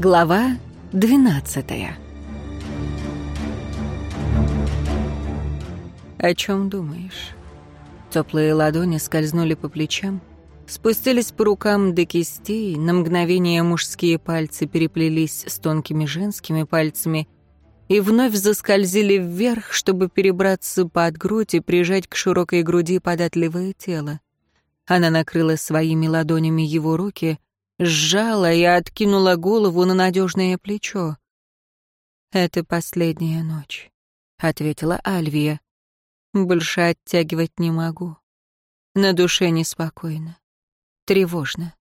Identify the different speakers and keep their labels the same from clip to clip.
Speaker 1: Глава двенадцатая «О чем думаешь?» Теплые ладони скользнули по плечам, спустились по рукам до кистей, на мгновение мужские пальцы переплелись с тонкими женскими пальцами и вновь заскользили вверх, чтобы перебраться под грудь и прижать к широкой груди податливое тело. Она накрыла своими ладонями его руки, сжала и откинула голову на надежное плечо. «Это последняя ночь», — ответила Альвия. «Больше оттягивать не могу. На душе неспокойно, тревожно».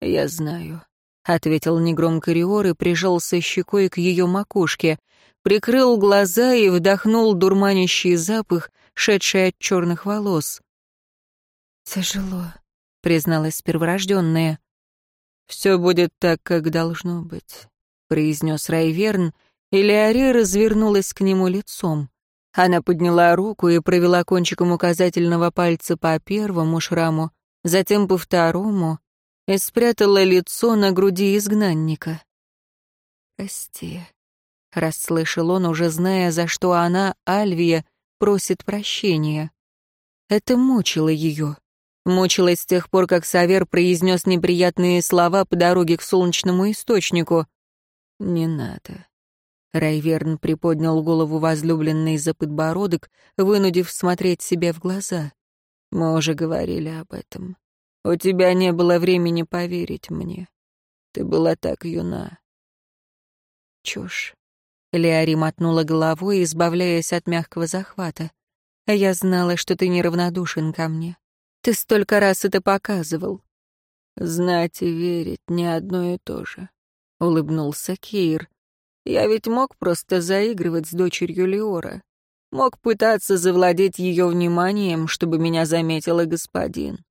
Speaker 1: «Я знаю», — ответил негромко Риор и прижался щекой к ее макушке, прикрыл глаза и вдохнул дурманящий запах, шедший от черных волос. «Тяжело», — призналась перворожденная. «Все будет так, как должно быть», — произнес Райверн, и Леори развернулась к нему лицом. Она подняла руку и провела кончиком указательного пальца по первому шраму, затем по второму, и спрятала лицо на груди изгнанника. «Прости», — расслышал он, уже зная, за что она, Альвия, просит прощения. Это мучило ее. Мучилась с тех пор, как Савер произнес неприятные слова по дороге к солнечному источнику. «Не надо». Райверн приподнял голову возлюбленной за подбородок, вынудив смотреть себе в глаза. «Мы уже говорили об этом. У тебя не было времени поверить мне. Ты была так юна». «Чушь». Леари мотнула головой, избавляясь от мягкого захвата. «Я знала, что ты неравнодушен ко мне. Ты столько раз это показывал. Знать и верить не одно и то же, — улыбнулся Кир. Я ведь мог просто заигрывать с дочерью Леора. Мог пытаться завладеть ее вниманием, чтобы меня заметил и господин.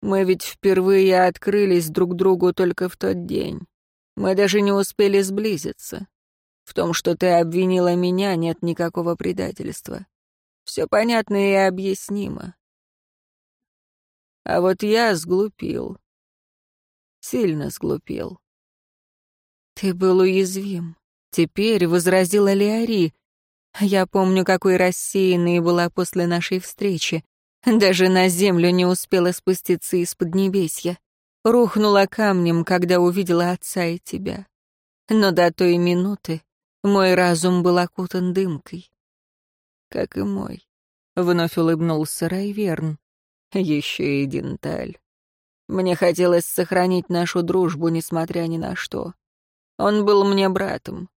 Speaker 1: Мы ведь впервые открылись друг другу только в тот день. Мы даже не успели сблизиться. В том, что ты обвинила меня, нет никакого предательства. Все понятно и объяснимо. А вот я сглупил. Сильно сглупил. Ты был уязвим. Теперь возразила Леари. Я помню, какой рассеянной была после нашей встречи. Даже на землю не успела спуститься из-под небесья. Рухнула камнем, когда увидела отца и тебя. Но до той минуты мой разум был окутан дымкой. Как и мой. Вновь улыбнулся Райверн. Еще и Денталь. Мне хотелось сохранить нашу дружбу, несмотря ни на что. Он был мне братом.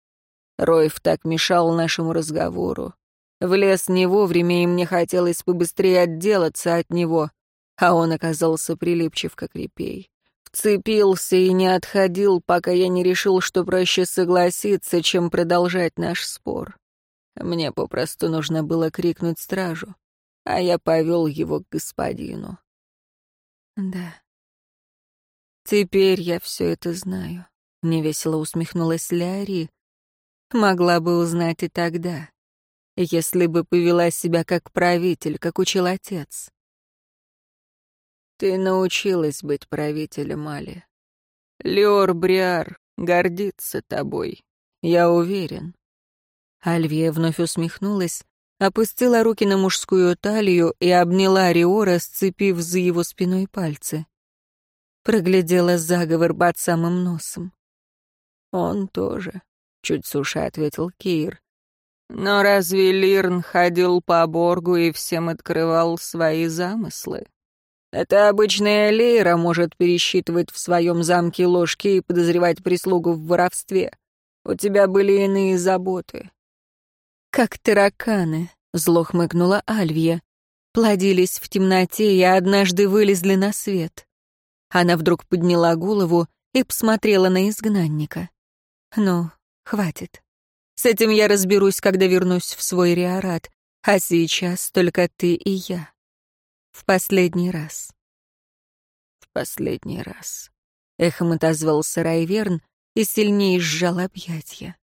Speaker 1: Ройф так мешал нашему разговору. Влез не вовремя, и мне хотелось побыстрее отделаться от него, а он оказался прилипчив, как репей. Вцепился и не отходил, пока я не решил, что проще согласиться, чем продолжать наш спор. Мне попросту нужно было крикнуть стражу а я повел его к господину. Да. Теперь я все это знаю, — невесело усмехнулась Ляри. Могла бы узнать и тогда, если бы повела себя как правитель, как учил отец. Ты научилась быть правителем, Али. Леор Бриар гордится тобой, я уверен. Альвия вновь усмехнулась, опустила руки на мужскую талию и обняла Риора, сцепив за его спиной пальцы. Проглядела заговор под самым носом. «Он тоже», — чуть суше ответил Кейр. «Но разве Лирн ходил по Боргу и всем открывал свои замыслы? Это обычная Лейра может пересчитывать в своем замке ложки и подозревать прислугу в воровстве. У тебя были иные заботы. «Как тараканы», — зло хмыкнула Альвия. Плодились в темноте и однажды вылезли на свет. Она вдруг подняла голову и посмотрела на изгнанника. «Ну, хватит. С этим я разберусь, когда вернусь в свой риорат, а сейчас только ты и я. В последний раз». «В последний раз», — эхом отозвался Райверн и сильнее сжал объятья.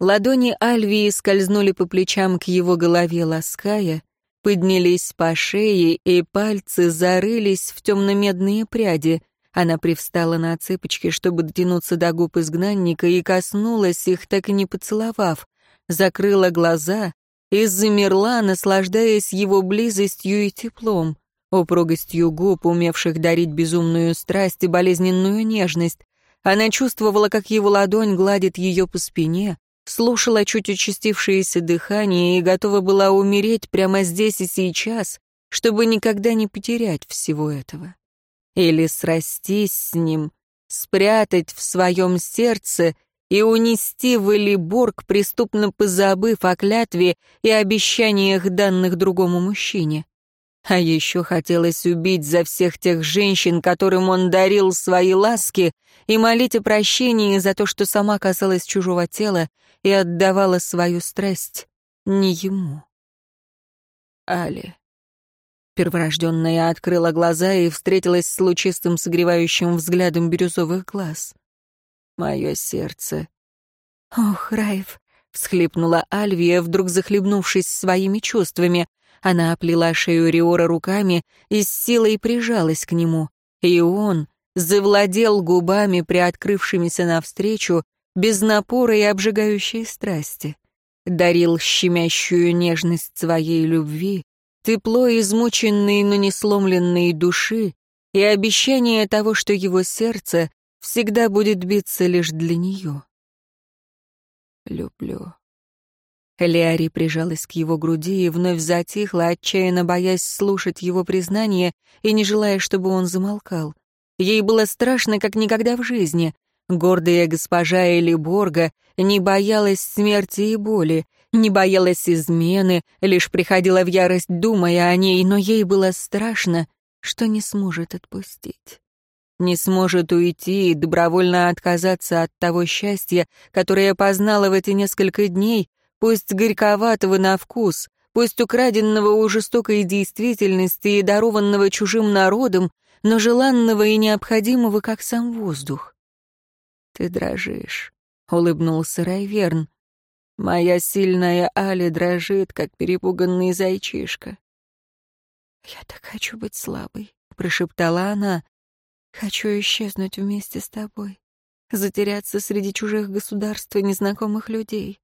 Speaker 1: Ладони Альвии скользнули по плечам к его голове, лаская, поднялись по шее, и пальцы зарылись в темно-медные пряди, Она привстала на цепочки, чтобы дотянуться до губ изгнанника, и коснулась их, так и не поцеловав. Закрыла глаза и замерла, наслаждаясь его близостью и теплом, упругостью губ, умевших дарить безумную страсть и болезненную нежность. Она чувствовала, как его ладонь гладит ее по спине, слушала чуть участившееся дыхание и готова была умереть прямо здесь и сейчас, чтобы никогда не потерять всего этого. Или срастись с ним, спрятать в своем сердце и унести в Элиборг, преступно позабыв о клятве и обещаниях, данных другому мужчине. А еще хотелось убить за всех тех женщин, которым он дарил свои ласки, и молить о прощении за то, что сама касалась чужого тела и отдавала свою страсть не ему. Али. Перворожденная открыла глаза и встретилась с лучистым согревающим взглядом бирюзовых глаз. Мое сердце. «Ох, Райф!» — всхлипнула Альвия, вдруг захлебнувшись своими чувствами. Она оплела шею Риора руками и с силой прижалась к нему. И он завладел губами, приоткрывшимися навстречу, без напора и обжигающей страсти. Дарил щемящую нежность своей любви, тепло измученной, но не сломленной души и обещание того, что его сердце всегда будет биться лишь для нее. «Люблю». Леари прижалась к его груди и вновь затихла, отчаянно боясь слушать его признание и не желая, чтобы он замолкал. Ей было страшно, как никогда в жизни. Гордая госпожа Элиборга не боялась смерти и боли, не боялась измены, лишь приходила в ярость, думая о ней, но ей было страшно, что не сможет отпустить. Не сможет уйти и добровольно отказаться от того счастья, которое познала в эти несколько дней, пусть горьковатого на вкус, пусть украденного у жестокой действительности и дарованного чужим народом, но желанного и необходимого, как сам воздух. «Ты дрожишь», — улыбнулся Райверн. Моя сильная Али дрожит, как перепуганный зайчишка. «Я так хочу быть слабой», — прошептала она. «Хочу исчезнуть вместе с тобой, затеряться среди чужих государств и незнакомых людей».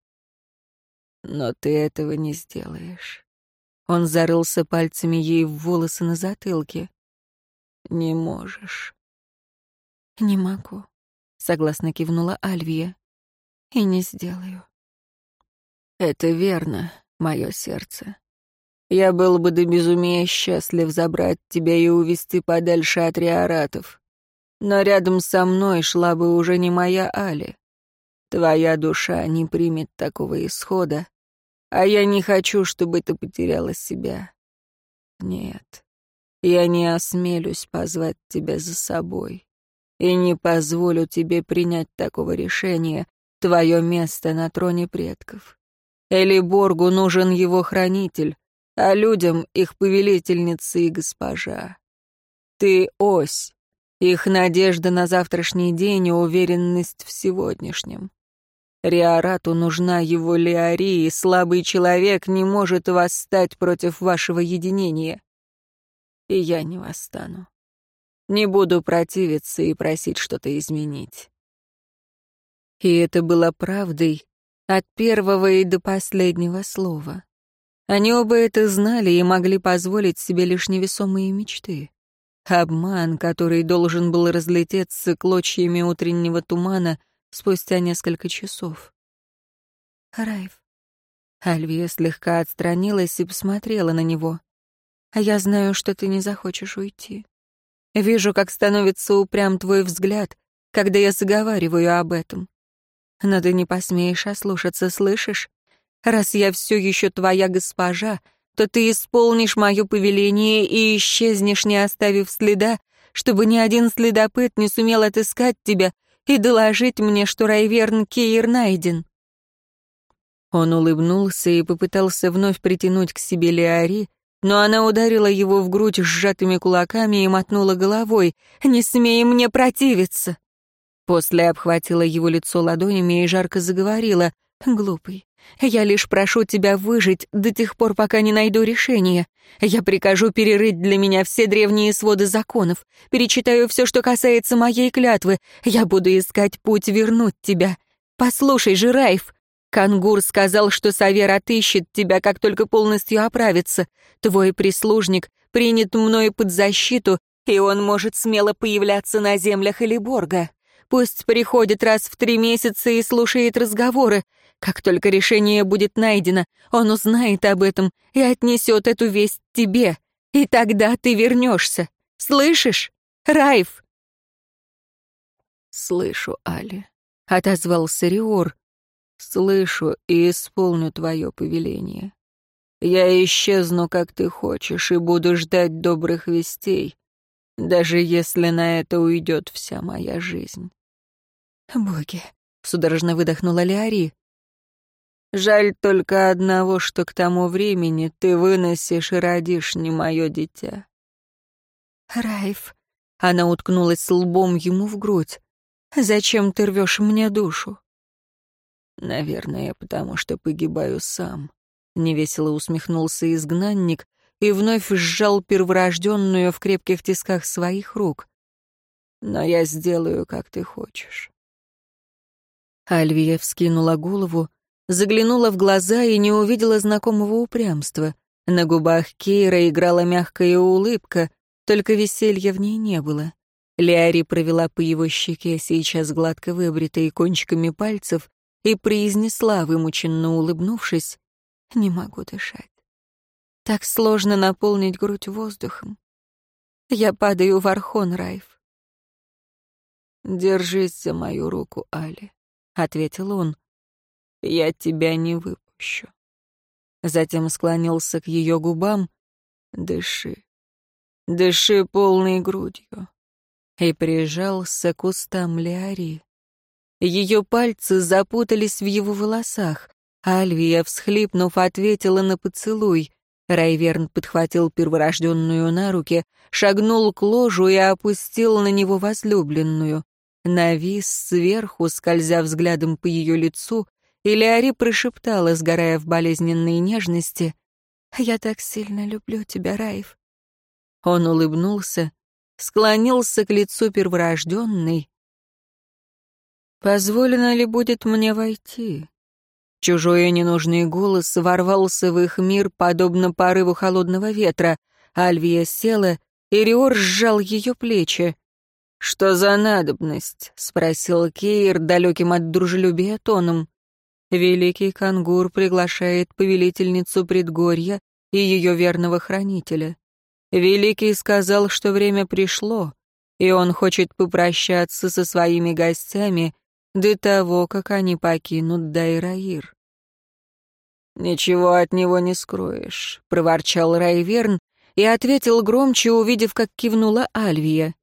Speaker 1: «Но ты этого не сделаешь». Он зарылся пальцами ей в волосы на затылке. «Не можешь». «Не могу», — согласно кивнула Альвия. «И не сделаю». Это верно, мое сердце. Я был бы до безумия счастлив забрать тебя и увести подальше от риоратов. Но рядом со мной шла бы уже не моя Али. Твоя душа не примет такого исхода, а я не хочу, чтобы ты потеряла себя. Нет, я не осмелюсь позвать тебя за собой и не позволю тебе принять такого решения, твое место на троне предков. Элиборгу нужен его хранитель, а людям — их повелительница и госпожа. Ты — ось, их надежда на завтрашний день и уверенность в сегодняшнем. Риарату нужна его Леари, и слабый человек не может восстать против вашего единения. И я не восстану. Не буду противиться и просить что-то изменить. И это было правдой, от первого и до последнего слова. Они оба это знали и могли позволить себе лишь невесомые мечты. Обман, который должен был разлететься клочьями утреннего тумана спустя несколько часов. «Райф». Альвия слегка отстранилась и посмотрела на него. «А я знаю, что ты не захочешь уйти. Вижу, как становится упрям твой взгляд, когда я заговариваю об этом. Но ты не посмеешь ослушаться, слышишь? Раз я все еще твоя госпожа, то ты исполнишь мое повеление и исчезнешь, не оставив следа, чтобы ни один следопыт не сумел отыскать тебя и доложить мне, что Райверн Кейр найден». Он улыбнулся и попытался вновь притянуть к себе Леари, но она ударила его в грудь сжатыми кулаками и мотнула головой. «Не смей мне противиться!» После обхватила его лицо ладонями и жарко заговорила. «Глупый, Я лишь прошу тебя выжить до тех пор, пока не найду решения. Я прикажу перерыть для меня все древние своды законов, перечитаю все, что касается моей клятвы. Я буду искать путь вернуть тебя. Послушай же, Райф, Кангур сказал, что Савер отыщет тебя, как только полностью оправится. Твой прислужник принят мной под защиту, и он может смело появляться на землях Элиборга. Пусть приходит раз в три месяца и слушает разговоры. Как только решение будет найдено, он узнает об этом и отнесет эту весть тебе. И тогда ты вернешься. Слышишь? Райф!»
Speaker 2: «Слышу, Али», — отозвался Риор. «Слышу и исполню твое повеление. Я исчезну, как ты хочешь, и буду ждать добрых вестей, даже если на это уйдет вся моя жизнь».
Speaker 1: «Боги!» — судорожно выдохнула Леари.
Speaker 2: «Жаль только одного, что к тому времени ты выносишь и родишь не мое дитя».
Speaker 1: «Райф!» — она уткнулась лбом ему в грудь. «Зачем ты рвешь мне душу?»
Speaker 2: «Наверное, потому что погибаю сам», — невесело усмехнулся изгнанник и вновь сжал перворожденную в крепких тисках своих рук. «Но я сделаю, как ты хочешь».
Speaker 1: Альвия вскинула голову, заглянула в глаза и не увидела знакомого упрямства. На губах Кейра играла мягкая улыбка, только веселья в ней не было. Леари провела по его щеке, сейчас гладко выбритой кончиками пальцев, и произнесла, вымученно улыбнувшись, «Не могу дышать. Так сложно наполнить грудь воздухом. Я падаю в Архон, Райф».
Speaker 2: «Держись за мою руку, Али», — ответил он. «Я тебя не выпущу». Затем склонился к ее губам. «Дыши, дыши полной грудью». И прижался к устам Леари. Ее пальцы запутались в его волосах. Альвия, всхлипнув, ответила на поцелуй. Райверн подхватил перворожденную на руки, шагнул к ложу и опустил на него возлюбленную навис сверху, скользя взглядом по ее лицу, и Леари прошептала, сгорая в болезненной нежности, «Я так сильно люблю тебя, Раев». Он улыбнулся, склонился к лицу перворожденной. «Позволено ли будет мне войти?» Чужой ненужный голос ворвался в их мир, подобно порыву холодного ветра. Альвия села, и Риор сжал ее плечи. «Что за надобность?» — спросил Кейр, далеким от дружелюбия тоном. Великий Кангур приглашает повелительницу предгорья и ее верного хранителя. Великий сказал, что время пришло, и он хочет попрощаться со своими гостями до того, как они покинут Дайраир. «Ничего от него не скроешь», — проворчал Райверн и ответил громче, увидев, как кивнула Альвия.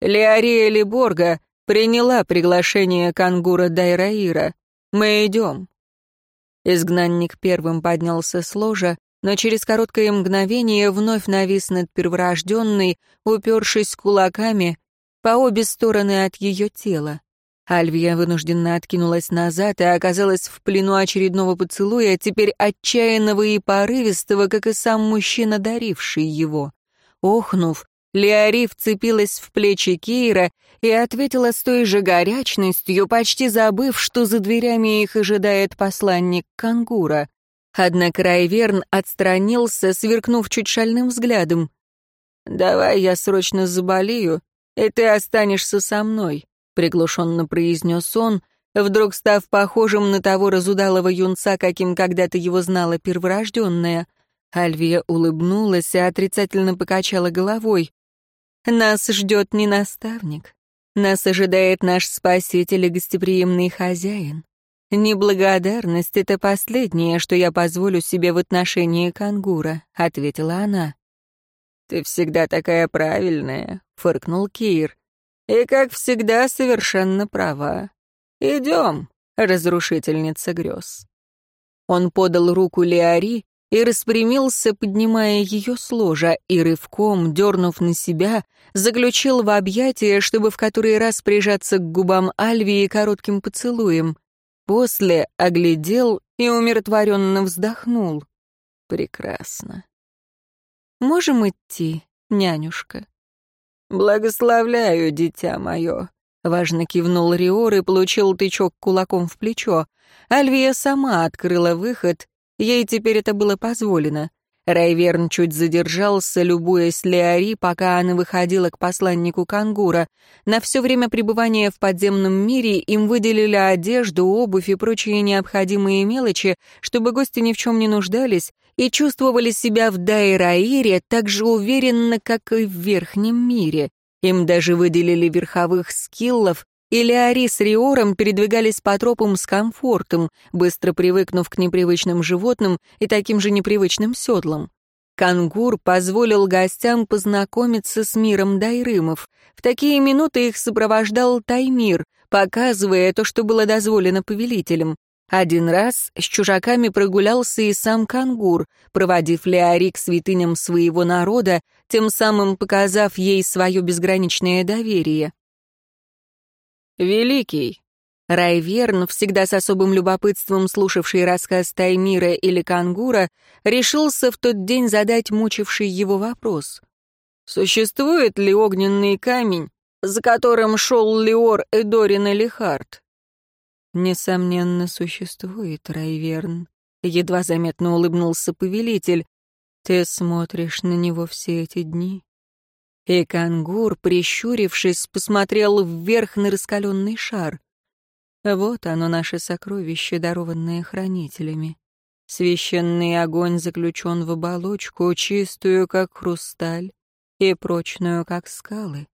Speaker 2: Леория Либорга приняла приглашение кангура Дайраира. Мы идем. Изгнанник первым поднялся с ложа, но через короткое мгновение вновь навис над перворожденной, упершись кулаками по обе стороны от ее тела. Альвия вынужденно откинулась назад и оказалась в плену очередного поцелуя, теперь отчаянного и порывистого, как и сам мужчина, даривший его. Охнув, Леори вцепилась в плечи Кейра и ответила с той же горячностью, почти забыв, что за дверями их ожидает посланник Кангура. Однако Райверн отстранился, сверкнув чуть шальным взглядом. «Давай я срочно заболею, и ты останешься со мной», — приглушенно произнес он, вдруг став похожим на того разудалого юнца, каким когда-то его знала перворожденная. Альвия улыбнулась и отрицательно покачала головой. Нас ждет не наставник. Нас ожидает наш спаситель и гостеприимный хозяин. Неблагодарность — это последнее, что я позволю себе в отношении кангура», — ответила она. «Ты всегда такая правильная», — фыркнул Кир. «И, как всегда, совершенно права. Идем, разрушительница грез». Он подал руку Леари, и распрямился, поднимая ее с ложа, и рывком, дернув на себя, заключил в объятия, чтобы в который раз прижаться к губам Альвии коротким поцелуем. После оглядел
Speaker 1: и умиротворенно вздохнул. Прекрасно. «Можем идти, нянюшка?»
Speaker 2: «Благословляю, дитя мое», — важно кивнул Риор и получил тычок кулаком в плечо. Альвия сама открыла выход, ей теперь это было позволено. Райверн чуть задержался, любуясь Леари, пока она выходила к посланнику Кангура. На все время пребывания в подземном мире им выделили одежду, обувь и прочие необходимые мелочи, чтобы гости ни в чем не нуждались и чувствовали себя в Дайраире так же уверенно, как и в верхнем мире. Им даже выделили верховых скиллов, и Леари с Риором передвигались по тропам с комфортом, быстро привыкнув к непривычным животным и таким же непривычным седлам. Кангур позволил гостям познакомиться с миром дайрымов. В такие минуты их сопровождал Таймир, показывая то, что было дозволено повелителям. Один раз с чужаками прогулялся и сам Кангур, проводив Леари к святыням своего народа, тем самым показав ей свое безграничное доверие.
Speaker 1: «Великий!» Райверн, всегда с особым любопытством слушавший рассказ Таймира или Кангура, решился в тот день задать мучивший его вопрос. «Существует ли огненный камень, за которым шел Леор Эдорин или Харт?» «Несомненно, существует, Райверн», — едва заметно улыбнулся повелитель. «Ты смотришь на него все эти дни?» И кангур, прищурившись, посмотрел вверх на раскаленный шар. Вот оно, наше сокровище, дарованное хранителями. Священный огонь заключен в оболочку, чистую, как хрусталь, и прочную, как скалы.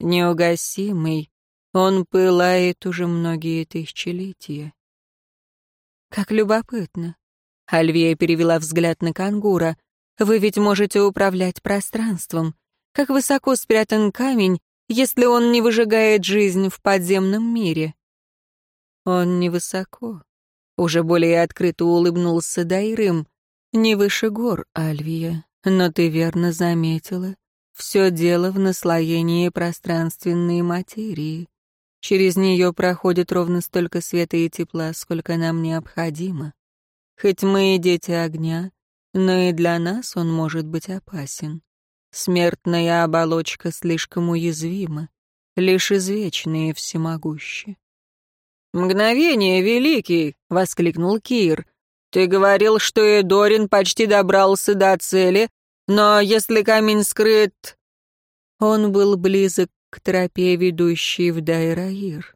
Speaker 1: Неугасимый, он пылает уже многие тысячелетия. Как любопытно. Альвия перевела взгляд на кангура. Вы ведь можете управлять пространством. Как высоко спрятан камень, если он не выжигает жизнь в подземном мире? Он невысоко. Уже более открыто улыбнулся Дайрым. Не выше гор, Альвия, но ты верно заметила. Все дело в наслоении пространственной материи. Через нее проходит ровно столько света и тепла, сколько нам необходимо. Хоть мы и дети огня, но и для нас он может быть опасен. Смертная оболочка слишком уязвима, лишь извечные всемогущи. «Мгновение, Великий!» — воскликнул Кир. «Ты говорил, что Эдорин почти добрался до цели, но если камень скрыт...» Он был близок к тропе, ведущей в Дайраир.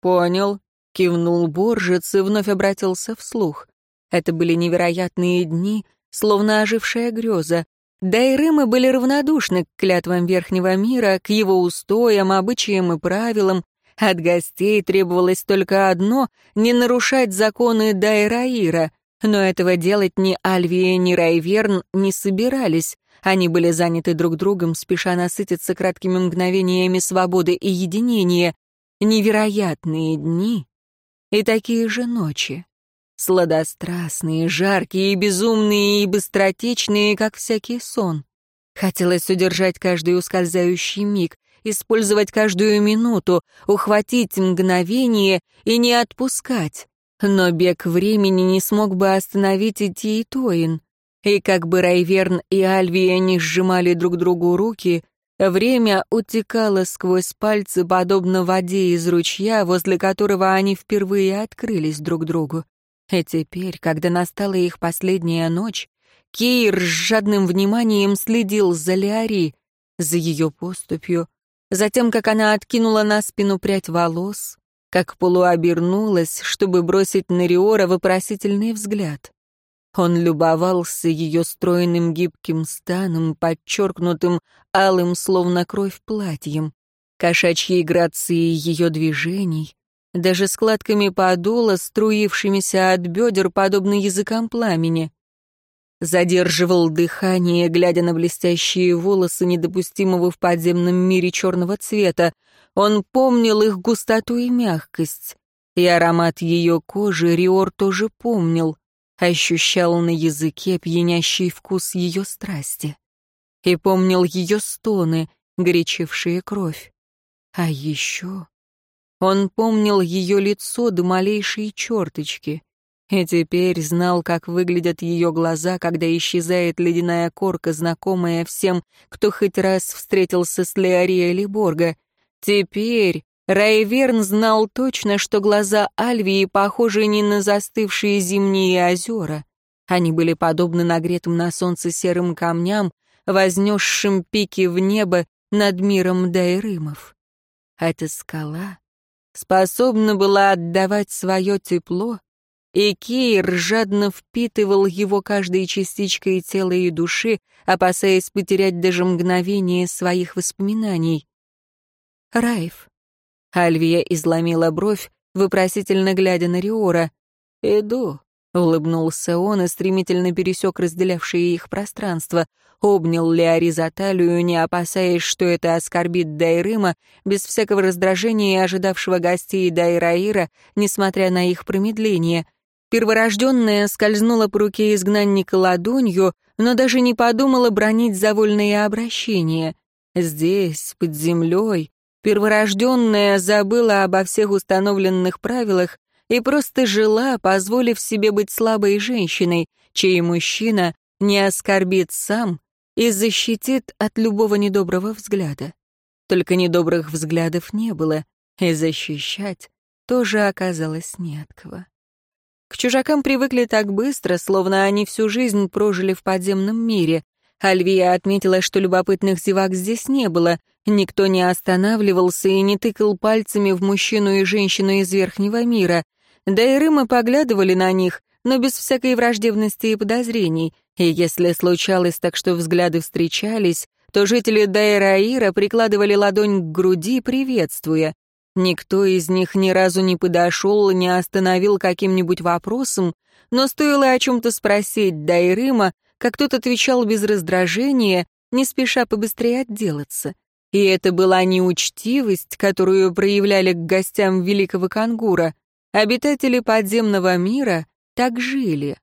Speaker 1: «Понял», — кивнул Боржец и вновь обратился вслух. Это были невероятные дни, словно ожившая греза. Дайрымы были равнодушны к клятвам Верхнего мира, к его устоям, обычаям и правилам. От гостей требовалось только одно — не нарушать законы Дайраира. Но этого делать ни Альвия, ни Райверн не собирались. Они были заняты друг другом, спеша насытиться краткими мгновениями свободы и единения. Невероятные дни и такие же ночи. Сладострастные, жаркие, безумные и быстротечные, как всякий сон. Хотелось удержать каждый ускользающий миг, использовать каждую минуту, ухватить мгновение и не отпускать. Но бег времени не смог бы остановить идти и Тоин. И как бы Райверн и Альвия не сжимали друг другу руки, время утекало сквозь пальцы, подобно воде из ручья, возле которого они впервые открылись друг другу. И теперь, когда настала их последняя ночь, Кейр с жадным вниманием следил за Леари, за ее поступью, за тем, как она откинула на спину прядь волос, как полуобернулась, чтобы бросить на Риора вопросительный взгляд. Он любовался ее стройным гибким станом, подчеркнутым алым, словно кровь, платьем, кошачьей грацией ее движений, даже складками подола, струившимися от бедер, подобно языкам пламени. Задерживал дыхание, глядя на блестящие волосы, недопустимого в подземном мире черного цвета. Он помнил их густоту и мягкость. И аромат ее кожи Риор тоже помнил, ощущал на языке пьянящий вкус ее страсти. И помнил ее стоны, горячившие кровь. А еще он помнил ее лицо до малейшей черточки, И теперь знал, как выглядят ее глаза, когда исчезает ледяная корка, знакомая всем, кто хоть раз встретился с Леорией Либорга. Теперь Райверн знал точно, что глаза Альвии похожи не на застывшие зимние озера. Они были подобны нагретым на солнце серым камням, вознесшим пики в небо над миром Дайрымов. Эта скала способна была отдавать свое тепло, и Кейр жадно впитывал его каждой частичкой тела и души, опасаясь потерять даже мгновение своих воспоминаний. Райф. Альвия изломила бровь, вопросительно глядя на Риора. «Иду», — улыбнулся он и стремительно пересек разделявшее их пространство, обнял Леари за талию, не опасаясь, что это оскорбит Дайрыма, без всякого раздражения ожидавшего гостей Дайраира, несмотря на их промедление. Перворожденная скользнула по руке изгнанника ладонью, но даже не подумала бронить за вольное обращение. Здесь, под землей, перворожденная забыла обо всех установленных правилах и просто жила, позволив себе быть слабой женщиной, чей мужчина не оскорбит сам и защитит от любого недоброго взгляда. Только недобрых взглядов не было, и защищать тоже оказалось не от кого. К чужакам привыкли так быстро, словно они всю жизнь прожили в подземном мире. Альвия отметила, что любопытных зевак здесь не было, никто не останавливался и не тыкал пальцами в мужчину и женщину из верхнего мира. Да и Рымы поглядывали на них, но без всякой враждебности и подозрений, и если случалось так, что взгляды встречались, то жители Дайраира прикладывали ладонь к груди, приветствуя. Никто из них ни разу не подошел, не остановил каким-нибудь вопросом, но стоило о чем-то спросить Дайрыма, как тот отвечал без раздражения, не спеша побыстрее отделаться. И это была неучтивость, которую проявляли к гостям великого кангура. Обитатели подземного мира так жили.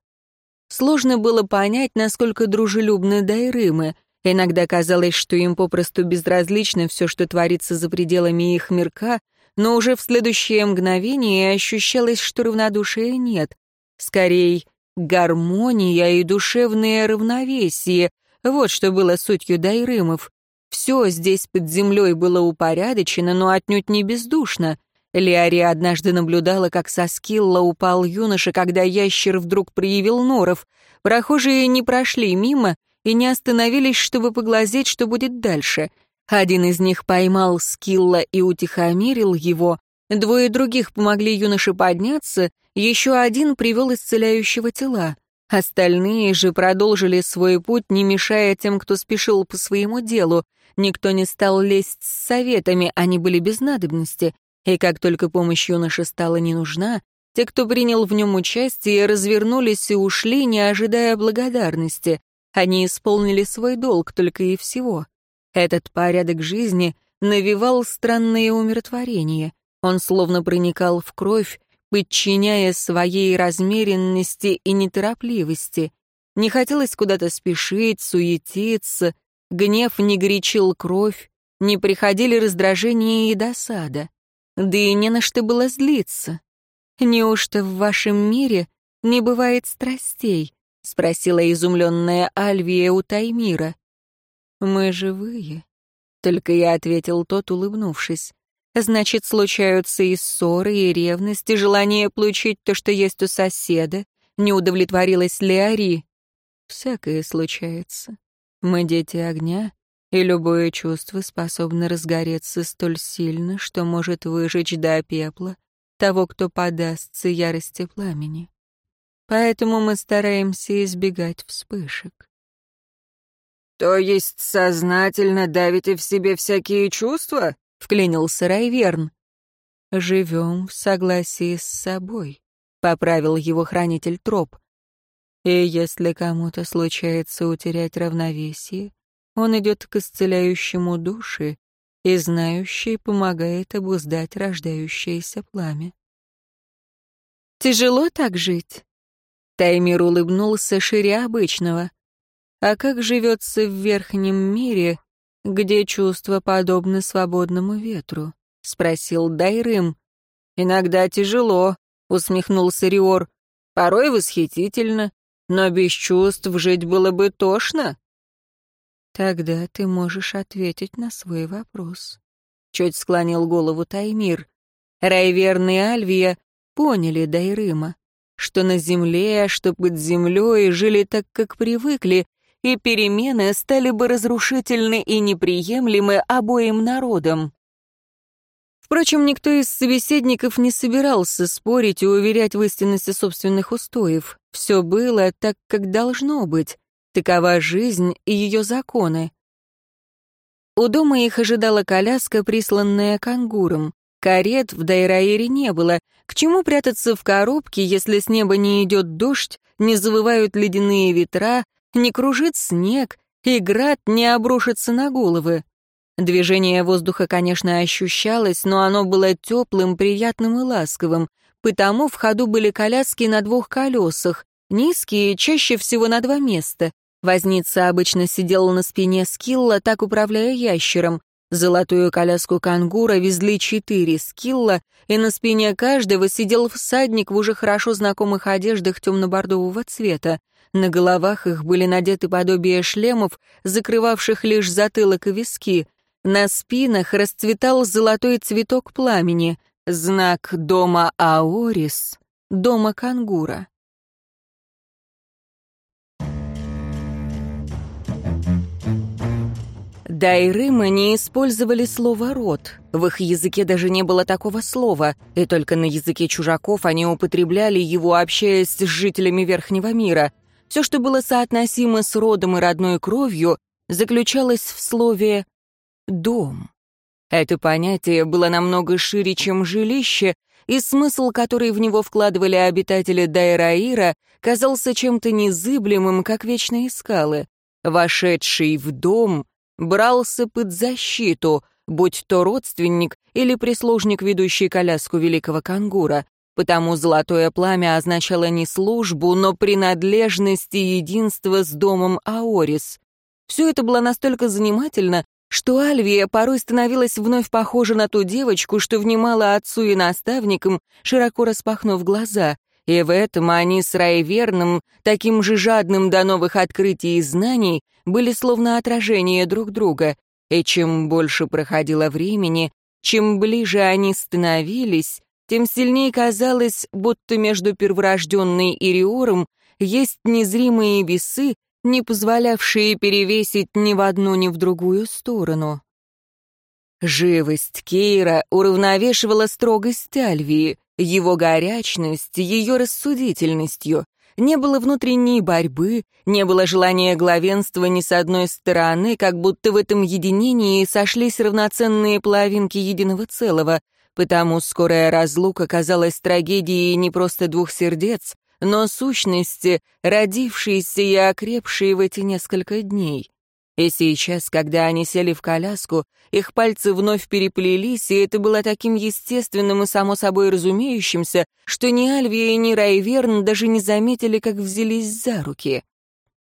Speaker 1: Сложно было понять, насколько дружелюбны дайрымы. Иногда казалось, что им попросту безразлично все, что творится за пределами их мирка, но уже в следующее мгновение ощущалось, что равнодушия нет. Скорее, гармония и душевное равновесие — вот что было сутью дайрымов. Все здесь под землей было упорядочено, но отнюдь не бездушно. Лиария однажды наблюдала, как со скилла упал юноша, когда ящер вдруг проявил норов. Прохожие не прошли мимо и не остановились, чтобы поглазеть, что будет дальше. Один из них поймал скилла и утихомирил его, двое других помогли юноше подняться, еще один привел исцеляющего тела. Остальные же продолжили свой путь, не мешая тем, кто спешил по своему делу. Никто не стал лезть с советами, они были без надобности. И как только помощь юноши стала не нужна, те, кто принял в нем участие, развернулись и ушли, не ожидая благодарности. Они исполнили свой долг только и всего. Этот порядок жизни навевал странное умиротворение. Он словно проникал в кровь, подчиняя своей размеренности и неторопливости. Не хотелось куда-то спешить, суетиться, гнев не горячил кровь, не приходили раздражение и досада. Да и не на что было злиться. «Неужто в вашем мире не бывает страстей?» — спросила изумленная Альвия у Таймира. «Мы живые», — только я ответил тот, улыбнувшись. «Значит, случаются и ссоры, и ревность, и желание получить то, что есть у соседа. Не удовлетворилась Леари?» «Всякое случается. Мы дети огня, и любое чувство способно разгореться столь сильно, что может выжечь до пепла того, кто подастся ярости пламени. Поэтому мы стараемся избегать вспышек.
Speaker 3: «То есть сознательно давите в себе всякие чувства?» — вклинился Райверн.
Speaker 1: «Живем в согласии с собой», — поправил его хранитель троп. «И если кому-то случается утерять равновесие, он идет к исцеляющему души, и знающий помогает обуздать рождающееся пламя.
Speaker 2: «Тяжело так жить?» Таймир улыбнулся шире обычного.
Speaker 1: «А как живется в верхнем мире, где чувства подобны свободному ветру?» — спросил Дайрым.
Speaker 3: «Иногда тяжело», — усмехнулся Риор. Порой восхитительно, но без чувств жить было бы тошно.
Speaker 1: Тогда ты можешь ответить на свой вопрос.
Speaker 2: Чуть склонил голову Таймир. Райверн и Альвия поняли Дайрыма, что на земле, что под землей жили так, как привыкли, и перемены стали бы разрушительны и неприемлемы обоим народам. Впрочем, никто из собеседников не собирался спорить и уверять в истинности собственных устоев. Все было так, как должно быть. Такова жизнь и ее законы. У дома их ожидала коляска, присланная кангуром. Карет в Дайраире не было. К чему прятаться в коробке, если с неба не идет дождь, не завывают ледяные ветра, не кружит снег, и град не обрушится на головы? Движение воздуха, конечно, ощущалось, но оно было теплым, приятным и ласковым. Потому в ходу были коляски на двух колесах, низкие, чаще всего на два места. Возница обычно сидел на спине скилла, так управляя ящером. Золотую коляску кангура везли четыре скилла, и на спине каждого сидел всадник в уже хорошо знакомых одеждах темно-бордового цвета. На головах их были надеты подобие шлемов, закрывавших лишь затылок и виски. На спинах расцветал золотой цветок пламени, знак дома Аорис, дома кангура. Дайрымы не использовали слово «род». В их языке даже не было такого слова, и только на языке чужаков они употребляли его, общаясь с жителями Верхнего мира. Все, что было соотносимо с родом и родной кровью, заключалось в слове дом. Это понятие было намного шире, чем жилище, и смысл, который в него вкладывали обитатели Дайраира, казался чем-то незыблемым, как вечные скалы. Вошедший в дом брался под защиту, будь то родственник или прислужник, ведущий коляску великого кангура, потому золотое пламя означало не службу, но принадлежность и единство с домом Аорис. Все это было настолько занимательно, что Альвия порой становилась вновь похожа на ту девочку, что внимала отцу и наставникам, широко распахнув глаза, и в этом они с Райверном, таким же жадным до новых открытий и знаний, были словно отражение друг друга, и чем больше проходило времени, чем ближе они становились, тем сильнее казалось, будто между перворожденной Ириором есть незримые весы, не позволявшие перевесить ни в одну, ни в другую сторону. Живость Кейра уравновешивала строгость Альвии, его горячность, ее рассудительностью. Не было внутренней борьбы, не было желания главенства ни с одной стороны, как будто в этом единении сошлись равноценные половинки единого целого, потому скорая разлука казалась трагедией не просто двух сердец, но сущности, родившиеся и окрепшие в эти несколько дней. И сейчас, когда они сели в коляску, их пальцы вновь переплелись, и это было таким естественным и само собой разумеющимся, что ни Альвия, ни Райверн даже не заметили, как взялись за руки.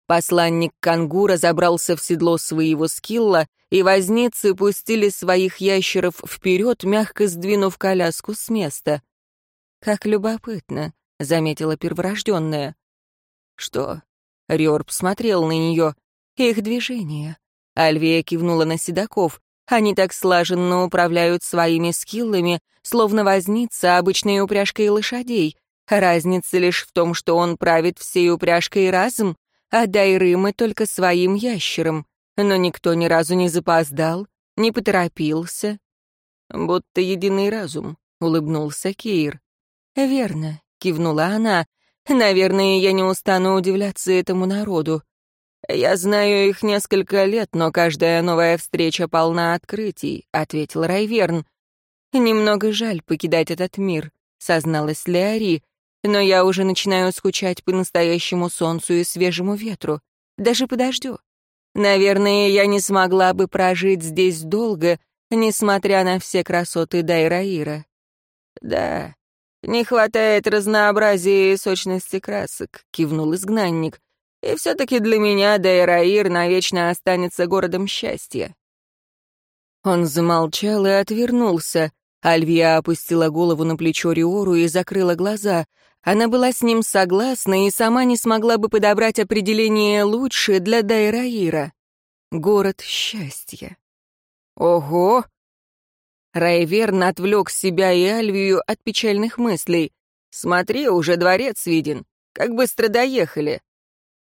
Speaker 2: Посланник Кангура забрался в седло своего скилла, и возницы пустили своих ящеров вперед, мягко сдвинув коляску с места. «Как любопытно», — заметила перворожденная. «Что?» — Риорб смотрел на нее. «Их движения». Альвия кивнула на седаков. Они так слаженно управляют своими скиллами, словно возница обычной упряжкой лошадей. Разница лишь в том, что он правит всей упряжкой разом, а Дайрымы только своим ящером. Но никто ни разу не запоздал, не поторопился. «Будто единый разум», — улыбнулся Кейр. «Верно», — кивнула она. «Наверное, я не устану удивляться этому народу. Я знаю их несколько лет, но каждая новая встреча полна открытий», — ответил Райверн. «Немного жаль покидать этот мир», — созналась Леари, «но я уже начинаю скучать по настоящему солнцу и свежему ветру. Даже подожду. Наверное, я не смогла бы прожить здесь долго, несмотря на все красоты Дайраира». «Да, «Не хватает разнообразия и сочности красок», — кивнул изгнанник. «И все-таки для меня Дайраир навечно останется городом счастья». Он замолчал и отвернулся. Альвия опустила голову на плечо Риору и закрыла глаза. Она была с ним согласна и сама не смогла бы подобрать определение лучше для Дайраира. Город счастья. Ого! Райверн отвлек себя и Альвию от печальных мыслей. «Смотри, уже дворец виден. Как быстро доехали!»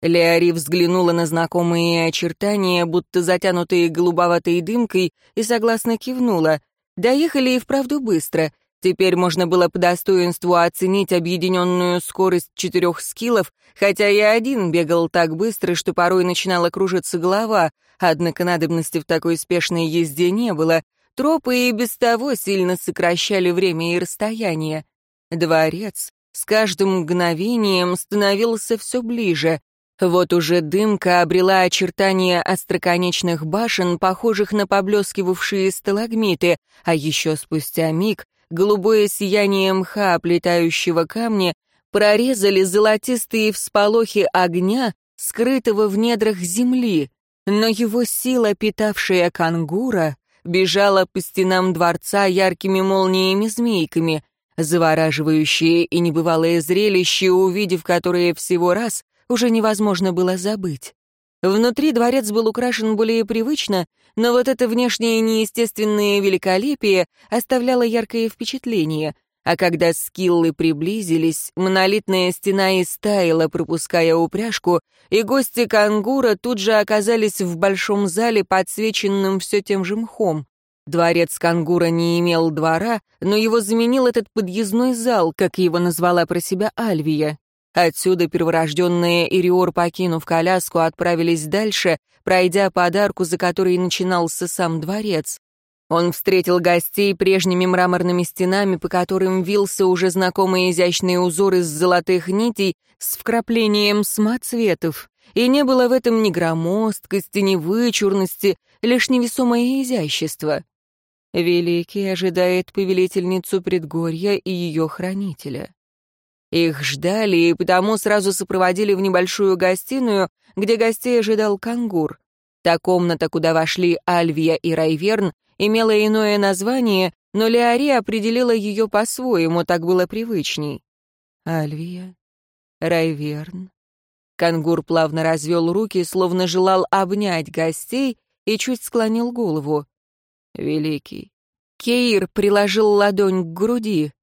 Speaker 2: Леари взглянула на знакомые очертания, будто затянутые голубоватой дымкой, и согласно кивнула. Доехали и вправду быстро. Теперь можно было по достоинству оценить объединенную скорость четырех скиллов, хотя я один бегал так быстро, что порой начинала кружиться голова, однако надобности в такой спешной езде не было. Тропы и без того сильно сокращали время и расстояние. Дворец с каждым мгновением становился все ближе. Вот уже дымка обрела очертания остроконечных башен, похожих на поблескивавшие сталагмиты, а еще спустя миг голубое сияние мха, оплетающего камни, прорезали золотистые всполохи огня, скрытого в недрах земли, но его сила, питавшая кангура, бежала по стенам дворца яркими молниями-змейками, завораживающее и небывалое зрелище, увидев которое всего раз, уже невозможно было забыть. Внутри дворец был украшен более привычно, но вот это внешнее неестественное великолепие оставляло яркое впечатление, а когда скиллы приблизились, монолитная стена истаяла, пропуская упряжку, и гости кангура тут же оказались в большом зале, подсвеченном все тем же мхом. Дворец кангура не имел двора, но его заменил этот подъездной зал, как его назвала про себя Альвия. Отсюда перворожденные Ириор, покинув коляску, отправились дальше, пройдя подарку, за который начинался сам дворец. Он встретил гостей прежними мраморными стенами, по которым вился уже знакомый изящный узор из золотых нитей с вкраплением самоцветов. И не было в этом ни громоздкости, ни вычурности, лишь невесомое изящество. Великий ожидает повелительницу предгорья и ее хранителя. Их ждали и потому сразу сопроводили в небольшую гостиную, где гостей ожидал кангур. Та комната, куда вошли Альвия и Райверн, имела иное название, но Леари определила ее по-своему, так было привычней. Альвия, Райверн. Кангур плавно развел руки, словно желал обнять гостей, и чуть склонил голову. Великий. Кейр приложил ладонь к груди.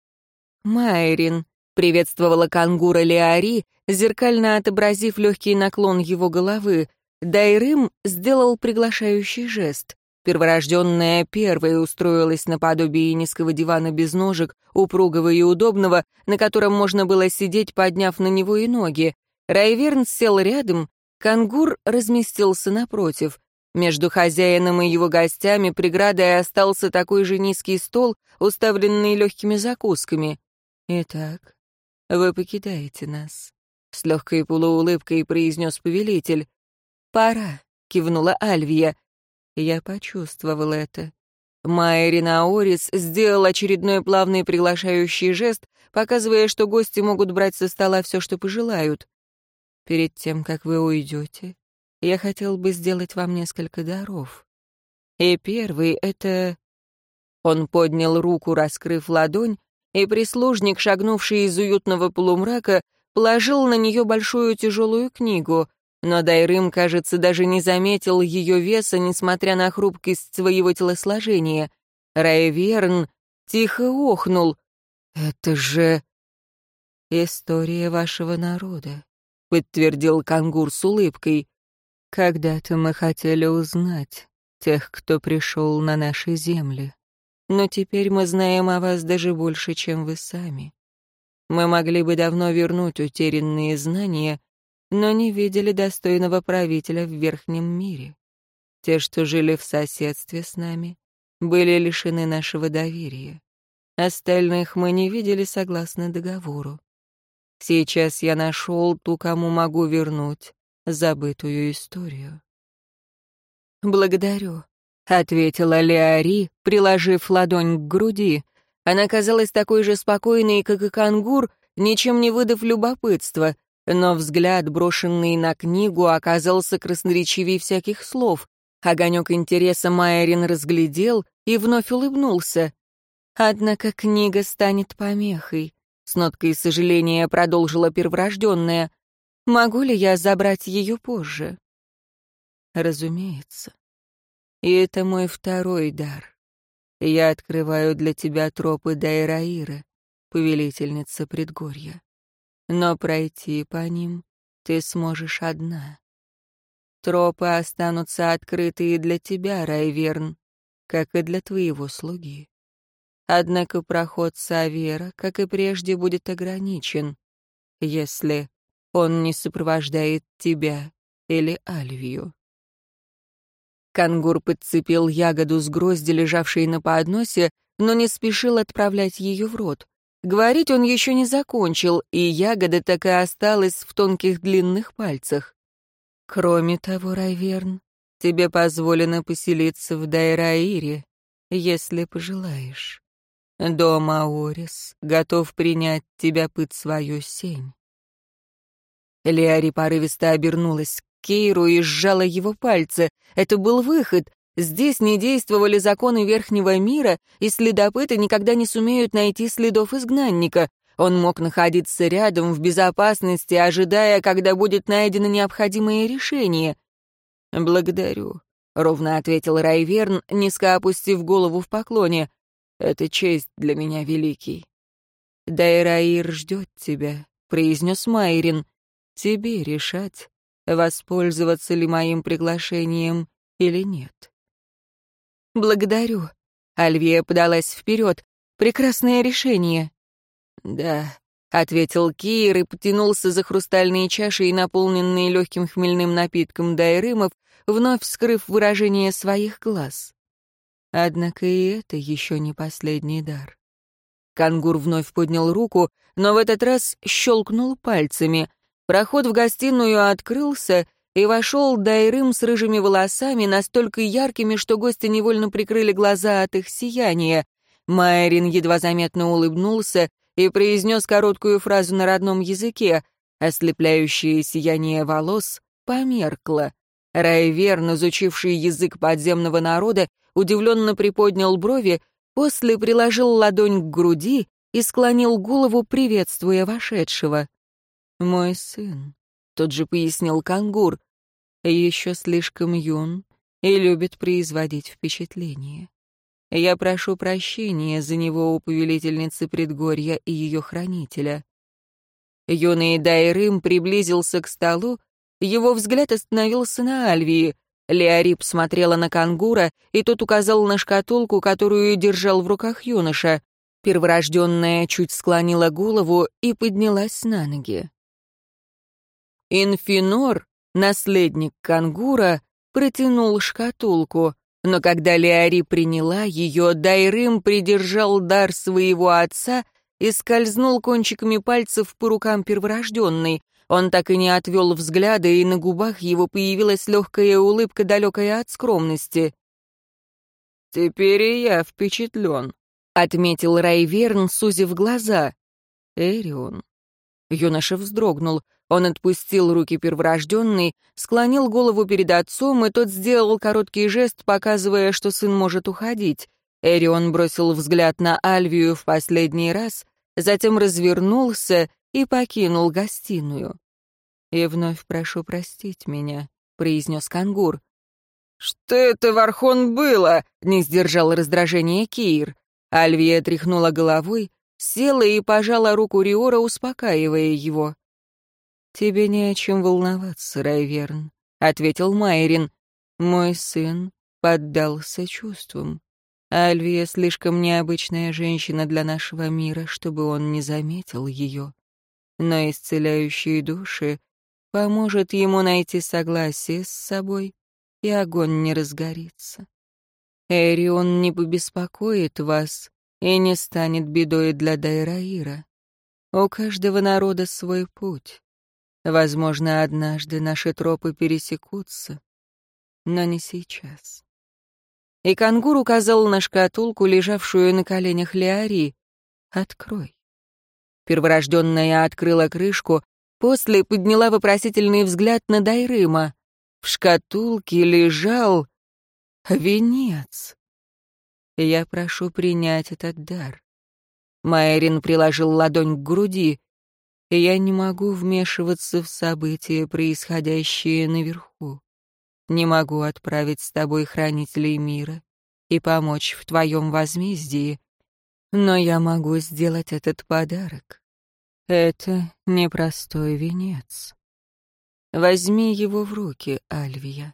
Speaker 2: Майрин, Приветствовала кангура Леари, зеркально отобразив легкий наклон его головы. Дайрым сделал приглашающий жест. Перворожденная первая устроилась наподобие низкого дивана без ножек, упругого и удобного, на котором можно было сидеть, подняв на него и ноги. Райверн сел рядом, кангур разместился напротив. Между хозяином и его гостями преградой остался такой же низкий стол, уставленный легкими закусками. Итак, вы покидаете нас», — с легкой полуулыбкой произнес повелитель. «Пора», — кивнула Альвия. Я почувствовал это. Майрин Аорис сделал очередной плавный приглашающий жест, показывая, что гости могут брать со стола все, что пожелают. «Перед тем, как вы уйдете, я хотел бы сделать вам несколько даров. И первый — это...» Он поднял руку, раскрыв ладонь, и прислужник, шагнувший из уютного полумрака, положил на нее большую тяжелую книгу, но Дайрым, кажется, даже не заметил ее веса, несмотря на хрупкость своего телосложения. Райверн тихо охнул. «Это же...» «История вашего народа», — подтвердил Кангур с улыбкой. «Когда-то мы хотели узнать тех, кто пришел на наши земли но теперь мы знаем о вас даже больше, чем вы сами. Мы могли бы давно вернуть утерянные знания, но не видели достойного правителя в верхнем мире. Те, что жили в соседстве с нами, были лишены нашего доверия. Остальных мы не видели согласно договору. Сейчас я нашел ту, кому могу вернуть забытую историю. Благодарю. — ответила Леари, приложив ладонь к груди. Она казалась такой же спокойной, как и кангур, ничем не выдав любопытства, но взгляд, брошенный на книгу, оказался красноречивее всяких слов. Огонек интереса Майерин разглядел и вновь улыбнулся.
Speaker 1: Однако книга станет помехой. С ноткой сожаления продолжила перворожденная. Могу ли я забрать ее позже? Разумеется. И это мой второй дар. Я открываю для тебя тропы Дайраиры, повелительница предгорья. Но пройти по ним ты сможешь одна. Тропы останутся открыты и для тебя, Райверн, как и для твоего слуги. Однако проход Савера, как и прежде, будет ограничен, если он не сопровождает тебя или Альвию. Кангур подцепил ягоду с грозди, лежавшей на подносе, но не спешил отправлять ее в рот. Говорить он еще не закончил, и ягода так и осталась в тонких длинных пальцах. Кроме того, Райверн, тебе позволено поселиться в Дайраире, если пожелаешь. Дом Аорис готов принять тебя под свою сень. Леари порывисто обернулась к Кейру и сжала его пальцы. Это был выход. Здесь не действовали законы Верхнего мира, и следопыты никогда не сумеют найти следов изгнанника. Он мог находиться рядом, в безопасности, ожидая, когда будет найдено необходимое решение. «Благодарю», — ровно ответил Райверн, низко опустив голову в поклоне. «Это честь для меня, Великий». «Дайраир ждет тебя», — произнес Майрин. «Тебе решать, воспользоваться ли моим приглашением или нет». «Благодарю». Альвия подалась вперед. «Прекрасное решение». «Да», — ответил Кир и потянулся за хрустальные чаши, наполненные легким хмельным напитком дайрымов, вновь скрыв выражение своих глаз. Однако и это еще не последний дар. Кангур вновь поднял руку, но в этот раз щелкнул пальцами. Проход в гостиную открылся, и вошел Дайрым с рыжими волосами, настолько яркими, что гости невольно прикрыли глаза от их сияния. Майрин едва заметно улыбнулся и произнес короткую фразу на родном языке. Ослепляющее сияние волос померкло. Райверн, изучивший язык подземного народа, удивленно приподнял брови, после приложил ладонь к груди и склонил голову, приветствуя вошедшего. «Мой сын», — тот же пояснил Кангур, — «еще слишком юн и любит производить впечатление. Я прошу прощения за него у повелительницы предгорья и ее хранителя». Юный Дайрым приблизился к столу, его взгляд остановился на Альвии. Леорип смотрела на Кангура, и тот указал на шкатулку, которую держал в руках юноша. Перворожденная чуть склонила голову и поднялась на ноги. Инфинор, наследник Кангура, протянул шкатулку, но когда Леари приняла ее, Дайрым придержал дар своего отца и скользнул кончиками пальцев по рукам перворожденной. Он так и не отвел взгляда, и на губах его появилась легкая улыбка, далекая от скромности. «Теперь и я впечатлен», — отметил Райверн, сузив глаза. «Эрион». Юноша вздрогнул. Он отпустил руки перворожденной, склонил голову перед отцом, и тот сделал короткий жест, показывая, что сын может уходить. Эрион бросил взгляд на Альвию в последний раз, затем развернулся и покинул гостиную. «И вновь прошу простить меня», — произнес Кангур. «Что это, Вархон, было?» — не сдержал раздражение Кир. Альвия тряхнула головой, села и пожала руку Риора, успокаивая его. «Тебе не о чем волноваться, Райверн», — ответил Майрин. «Мой сын поддался чувствам. Альвия слишком необычная женщина для нашего мира, чтобы он не заметил ее. Но исцеляющие души поможет ему найти согласие с собой, и огонь не разгорится. Эрион не побеспокоит вас и не станет бедой для Дайраира. У каждого народа свой путь. Возможно, однажды наши тропы пересекутся, но не сейчас. И кангур указал на шкатулку, лежавшую на коленях Леари. «Открой». Перворожденная открыла крышку, после подняла вопросительный взгляд на Дайрыма. В шкатулке лежал венец. Я прошу принять этот дар. Майрин приложил ладонь к груди. Я не могу вмешиваться в события, происходящие наверху. Не могу отправить с тобой хранителей мира и помочь в твоем возмездии, но я могу сделать этот подарок. Это непростой венец. Возьми его в руки, Альвия.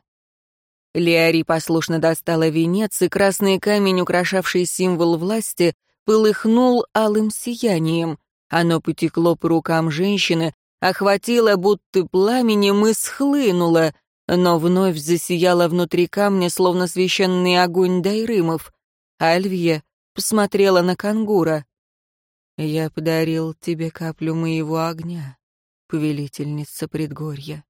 Speaker 1: Леари послушно достала венец, и красный камень, украшавший символ власти, полыхнул алым сиянием. Оно потекло по рукам женщины, охватило будто пламенем и схлынуло, но вновь засияло внутри камня, словно священный огонь Дайрымов. Альвия посмотрела на кангура. «Я подарил тебе каплю моего огня, повелительница предгорья.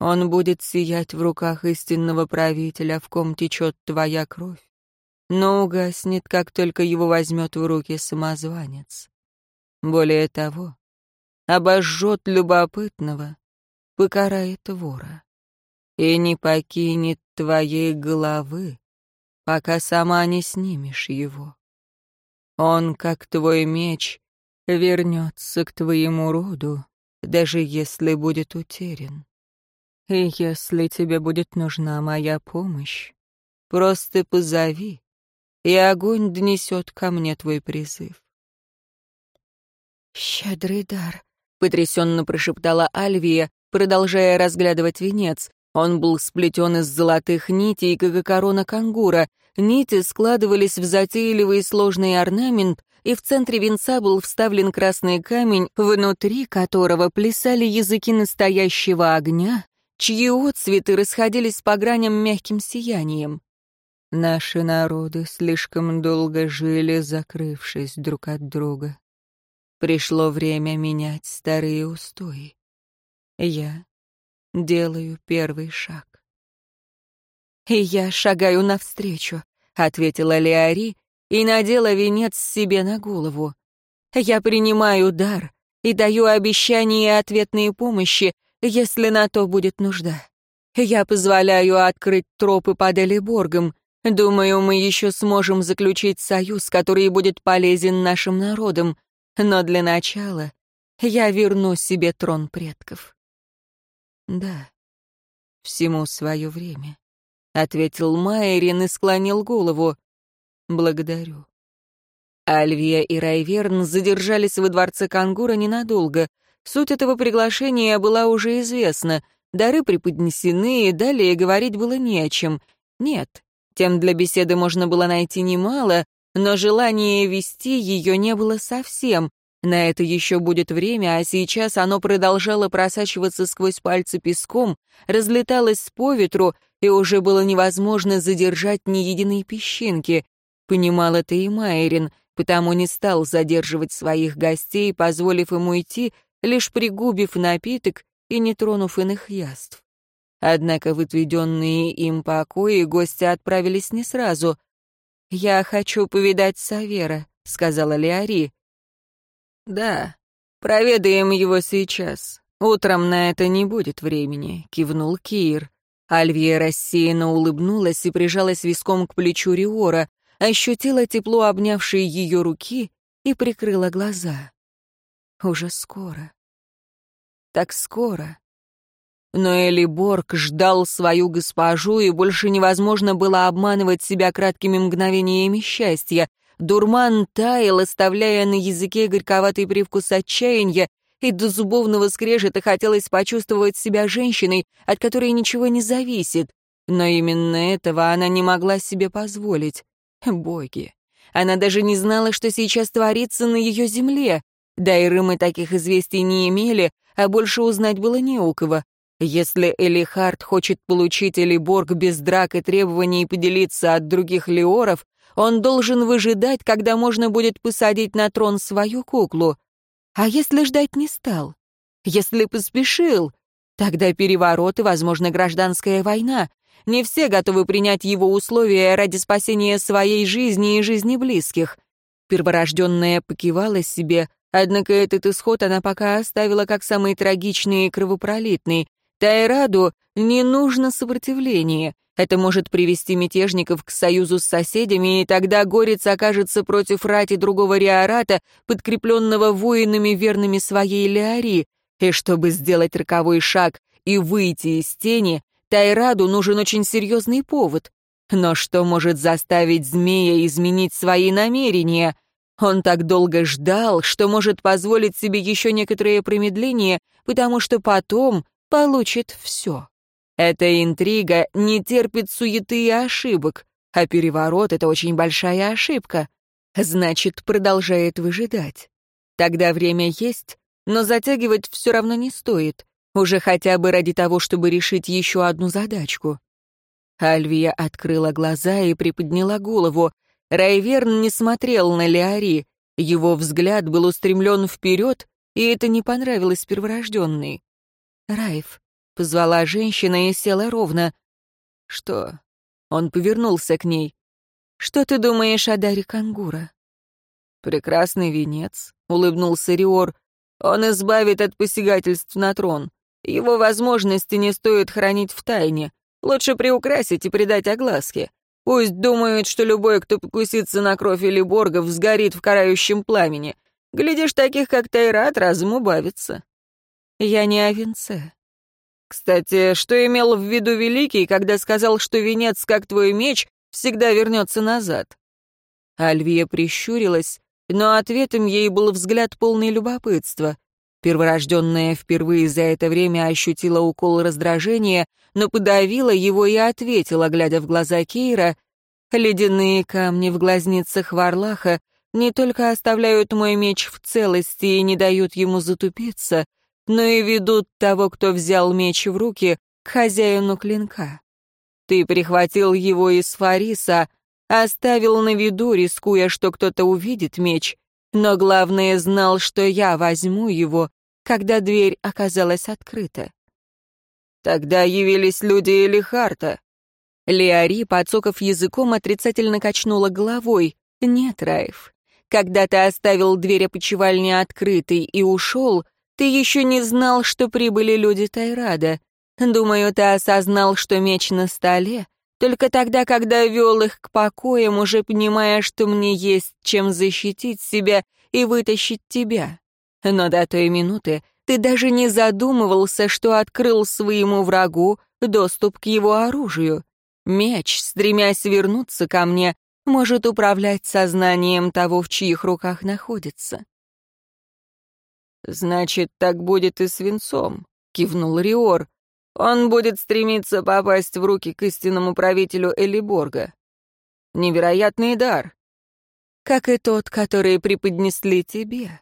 Speaker 1: Он будет сиять в руках истинного правителя, в ком течет твоя кровь, но угаснет, как только его возьмет в руки самозванец. Более того, обожжет любопытного, покарает вора и не покинет твоей головы, пока сама не снимешь его. Он, как твой меч, вернется к твоему роду, даже если будет утерян. И если тебе будет нужна моя помощь, просто позови, и огонь донесет ко мне твой призыв.
Speaker 2: «Щедрый дар», —
Speaker 1: потрясенно прошептала Альвия, продолжая разглядывать венец. Он был сплетен из золотых нитей, как и корона кангура. Нити складывались в затейливый сложный орнамент, и в центре венца был вставлен красный камень, внутри которого плясали языки настоящего огня, чьи отцветы расходились по граням мягким сиянием. Наши народы слишком долго жили, закрывшись друг от друга. Пришло время менять старые устои. Я делаю первый шаг.
Speaker 2: «И я шагаю навстречу», — ответила Леари и надела венец себе на голову. «Я принимаю дар и даю обещание ответной помощи, если на то будет нужда. Я позволяю открыть тропы под Элиборгом. Думаю, мы еще сможем заключить союз, который будет полезен нашим народам. Но для начала я верну себе трон предков.
Speaker 1: Да, всему свое время, — ответил Майерин и склонил голову. Благодарю. Альвия и Райверн задержались во дворце Кангура ненадолго. Суть этого приглашения была уже известна. Дары преподнесены, и далее говорить было не о чем. Нет, тем для беседы можно было найти немало, но желания вести ее не было совсем. На это еще будет время, а сейчас оно продолжало просачиваться сквозь пальцы песком, разлеталось по ветру, и уже было невозможно задержать ни единой песчинки. Понимал это и Майрин, потому не стал задерживать своих гостей, позволив им уйти, лишь пригубив напиток и не тронув иных яств. Однако в отведенные им покои гости отправились не сразу. «Я хочу повидать Савера», — сказала Леари. «Да, проведаем его сейчас. Утром на это не будет времени», — кивнул Кир. Альвия рассеянно улыбнулась и прижалась виском к плечу Риора, ощутила тепло обнявшей ее руки и прикрыла глаза. Уже скоро. Так скоро. Но Эли Борг ждал свою госпожу, и больше невозможно было обманывать себя краткими мгновениями счастья. Дурман таял, оставляя на языке горьковатый привкус отчаяния, и до зубовного скрежета хотелось почувствовать себя женщиной, от которой ничего не зависит. Но именно этого она не могла себе позволить. Боги. Она даже не знала, что сейчас творится на ее земле. Да и Рымы таких известий не имели, а больше узнать было не у кого. Если Элихард хочет получить Элиборг без драк и требований поделиться от других леоров, он должен выжидать, когда можно будет посадить на трон свою куклу. А если ждать не стал? Если поспешил? Тогда переворот и, возможно, гражданская война. Не все готовы принять его условия ради спасения своей жизни и жизни близких. Перворожденная покивала себе, однако этот исход она пока оставила как самый трагичный и кровопролитный. Тайраду не нужно сопротивление.
Speaker 2: Это может привести мятежников к союзу с соседями, и тогда Горец окажется против рати другого Риората, подкрепленного воинами, верными своей Леари. И чтобы сделать роковой шаг и выйти из тени, Тайраду нужен очень серьезный повод. Но что может заставить змея изменить свои намерения? Он так долго ждал, что может позволить себе еще некоторое промедление, потому что потом получит все. Эта интрига не терпит суеты и ошибок, а переворот — это очень большая ошибка. Значит, продолжает выжидать. Тогда время есть, но затягивать все равно не стоит, уже хотя бы ради того, чтобы решить еще одну задачку. Альвия открыла глаза и приподняла голову. Райверн не смотрел на Леари, его взгляд был устремлен вперед, и это не понравилось перворожденной. «Райф, Позвала женщина и села ровно. «Что?» Он повернулся к ней. «Что ты думаешь о Даре Кангура?» «Прекрасный венец», — улыбнулся Риор. «Он избавит от посягательств на трон. Его возможности не стоит хранить в тайне. Лучше приукрасить и придать огласке. Пусть думают, что любой, кто покусится на кровь или боргов, сгорит в карающем пламени. Глядишь, таких, как Тайрат, разум убавится». «Я не о венце. Кстати, что имел в виду Великий, когда сказал, что венец, как твой меч, всегда вернется назад? Альвия прищурилась, но ответом ей был взгляд полный любопытства. Перворожденная впервые за это время ощутила укол раздражения, но подавила его и ответила, глядя в глаза Кейра, «Ледяные камни в глазницах Варлаха не только оставляют мой меч в целости и не дают ему затупиться, но и ведут того, кто взял меч в руки, к хозяину клинка. Ты прихватил его из Фариса, оставил на виду, рискуя, что кто-то увидит меч, но главное знал, что я возьму его, когда дверь оказалась открыта. Тогда явились люди Элихарта. Леари, подсоков языком, отрицательно качнула головой. «Нет, Раев, когда ты оставил дверь опочивальни открытой и ушел, ты еще не знал, что прибыли люди Тайрада. Думаю, ты осознал, что меч на столе, только тогда, когда вел их к покоям, уже понимая, что мне есть чем защитить себя и вытащить тебя. Но до той минуты ты даже не задумывался, что открыл своему врагу доступ к его оружию. Меч, стремясь вернуться ко мне, может управлять сознанием того, в чьих руках находится. «Значит, так будет и с венцом», — кивнул Риор. «Он будет стремиться попасть в руки к истинному правителю Элиборга. Невероятный дар. Как и тот, который преподнесли тебе».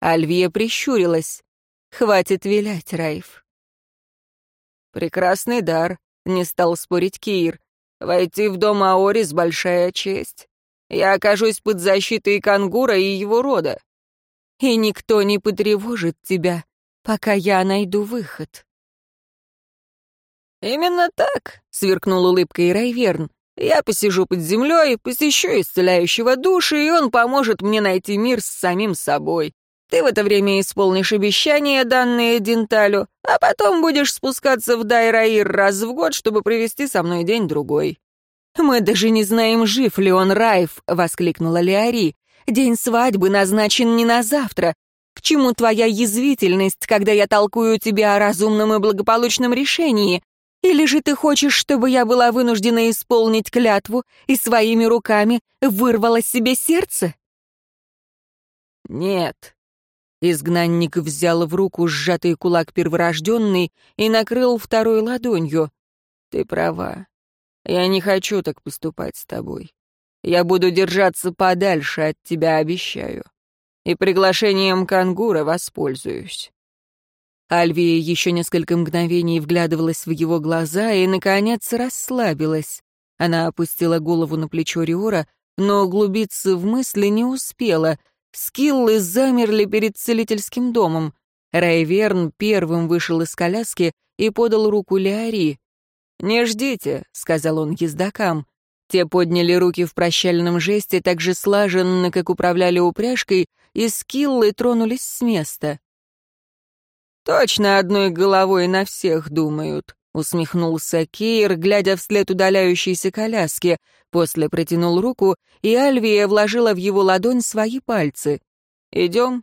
Speaker 2: Альвия прищурилась. «Хватит вилять, Райф». «Прекрасный дар», — не стал спорить Кир. «Войти в дом Аорис — большая честь. Я окажусь под защитой Кангура и его рода и никто не потревожит тебя, пока я найду выход». «Именно так», — сверкнул улыбкой Райверн. «Я посижу под землей, посещу исцеляющего души, и он поможет мне найти мир с самим собой. Ты в это время исполнишь обещания, данные Денталю, а потом будешь спускаться в Дайраир раз в год, чтобы провести со мной день-другой». «Мы даже не знаем, жив ли он, Райф!» — воскликнула Леари. День свадьбы назначен не на завтра. К чему твоя язвительность, когда я толкую тебе о разумном и благополучном решении? Или же ты хочешь, чтобы я была вынуждена исполнить клятву и своими руками вырвала себе сердце?» «Нет». Изгнанник взял в руку сжатый кулак перворожденный и накрыл второй ладонью. «Ты права. Я не хочу так поступать с тобой. Я буду держаться подальше от тебя, обещаю. И приглашением кангура воспользуюсь». Альвия еще несколько мгновений вглядывалась в его глаза и, наконец, расслабилась. Она опустила голову на плечо Риора, но углубиться в мысли не успела. Скиллы замерли перед целительским домом. Райверн первым вышел из коляски и подал руку Леари. «Не ждите», — сказал он ездокам. Те подняли руки в прощальном жесте так же слаженно, как управляли упряжкой, и скиллы тронулись с места. «Точно одной головой на всех думают», —
Speaker 1: усмехнулся Кейр, глядя вслед удаляющейся коляски. После протянул руку, и Альвия вложила в его ладонь свои пальцы. «Идем?»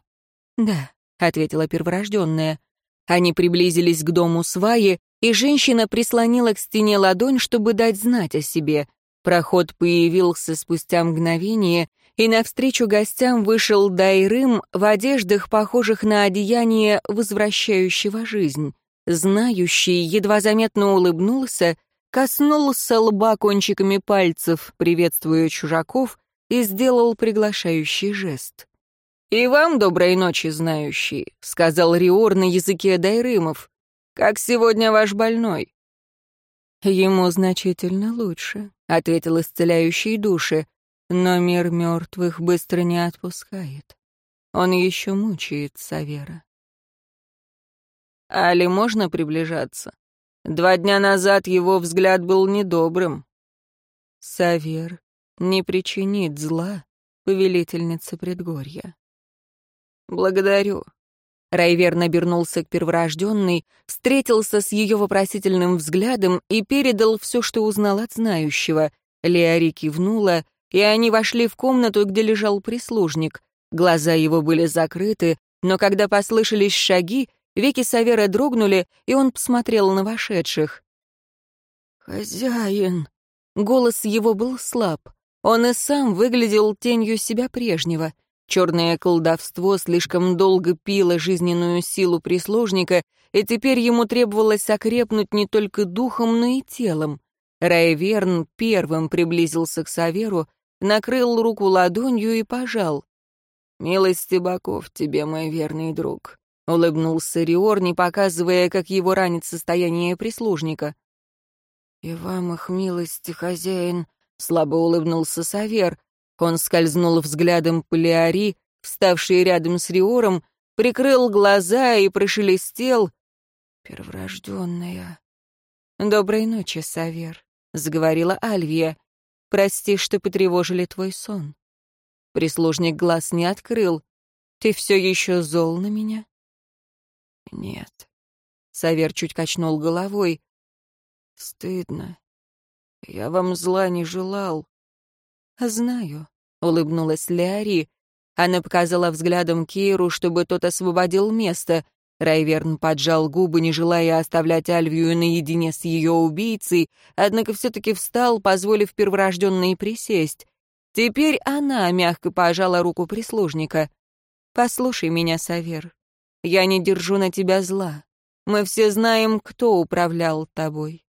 Speaker 1: «Да», — ответила перворожденная. Они приблизились к дому сваи, и женщина прислонила к стене ладонь, чтобы дать знать о себе. Проход появился спустя мгновение, и навстречу гостям вышел Дайрым в одеждах, похожих на одеяние возвращающего жизнь. Знающий едва заметно улыбнулся, коснулся лба кончиками пальцев, приветствуя чужаков, и сделал приглашающий жест. «И вам доброй ночи, знающий», — сказал Риор на языке дайрымов. «Как сегодня ваш больной?» «Ему значительно лучше», — ответил исцеляющий души, «но мир мертвых быстро не отпускает. Он еще мучает Савера». «Али можно приближаться? Два дня назад его взгляд был недобрым». «Савер не причинит зла, повелительница предгорья». «Благодарю». Райверн обернулся к перворожденной, встретился с ее вопросительным взглядом и передал все, что узнал от знающего. Леари кивнула, и они вошли в комнату, где лежал прислужник. Глаза его были закрыты, но когда послышались шаги, веки Савера дрогнули, и он посмотрел на вошедших. «Хозяин!» Голос его был слаб. Он и сам выглядел тенью себя прежнего. Черное колдовство слишком долго пило жизненную силу прислужника, и теперь ему требовалось окрепнуть не только духом, но и телом. Райверн первым приблизился к Саверу, накрыл руку ладонью и пожал. «Милости боков тебе, мой верный друг», — улыбнулся Риор, не показывая, как его ранит состояние прислужника. «И вам их милости, хозяин», — слабо улыбнулся Савер, он скользнул взглядом по Леари, вставшей рядом с Риором, прикрыл глаза и прошелестел. «Перворожденная». «Доброй ночи, Савер», — заговорила Альвия. «Прости, что потревожили твой сон». Прислужник глаз не открыл. «Ты все еще зол на меня?» «Нет». Савер чуть качнул головой. «Стыдно. Я вам зла не желал». «Знаю», — улыбнулась Леари. Она показала взглядом Кейру, чтобы тот освободил место. Райверн поджал губы, не желая оставлять Альвию наедине с ее убийцей, однако все-таки встал, позволив перворожденной присесть. Теперь она мягко пожала руку прислужника. «Послушай меня, Савер. Я не держу на тебя зла. Мы все знаем, кто управлял тобой.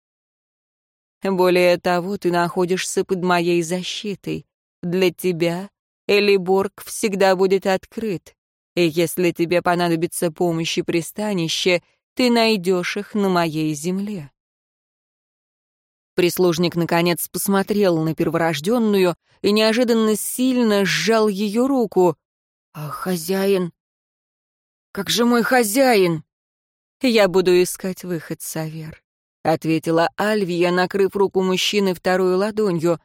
Speaker 1: Более того, ты находишься под моей защитой. Для тебя Элиборг всегда будет открыт. И если тебе понадобится помощь и пристанище, ты найдешь их на моей земле. Прислужник, наконец, посмотрел на перворожденную и неожиданно сильно сжал ее руку. «А хозяин? Как же мой хозяин?» «Я буду искать выход, Савер. — ответила Альвия, накрыв руку мужчины второй ладонью.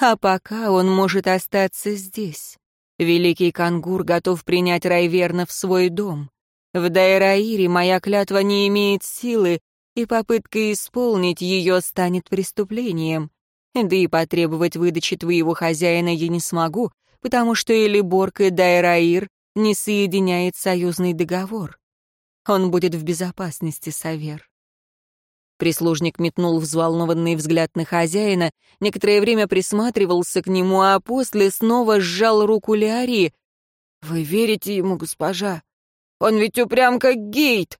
Speaker 1: «А пока он может остаться здесь. Великий Кангур готов принять Райверна в свой дом. В Дайраире моя клятва не имеет силы, и попытка исполнить ее станет преступлением. Да и потребовать выдачи твоего хозяина я не смогу, потому что Элиборг и Дайраир не соединяет союзный договор. Он будет в безопасности, Савер. Прислужник метнул взволнованный взгляд на хозяина, некоторое время присматривался к нему, а после снова сжал руку Леари. «Вы верите ему, госпожа? Он ведь упрям как гейт!»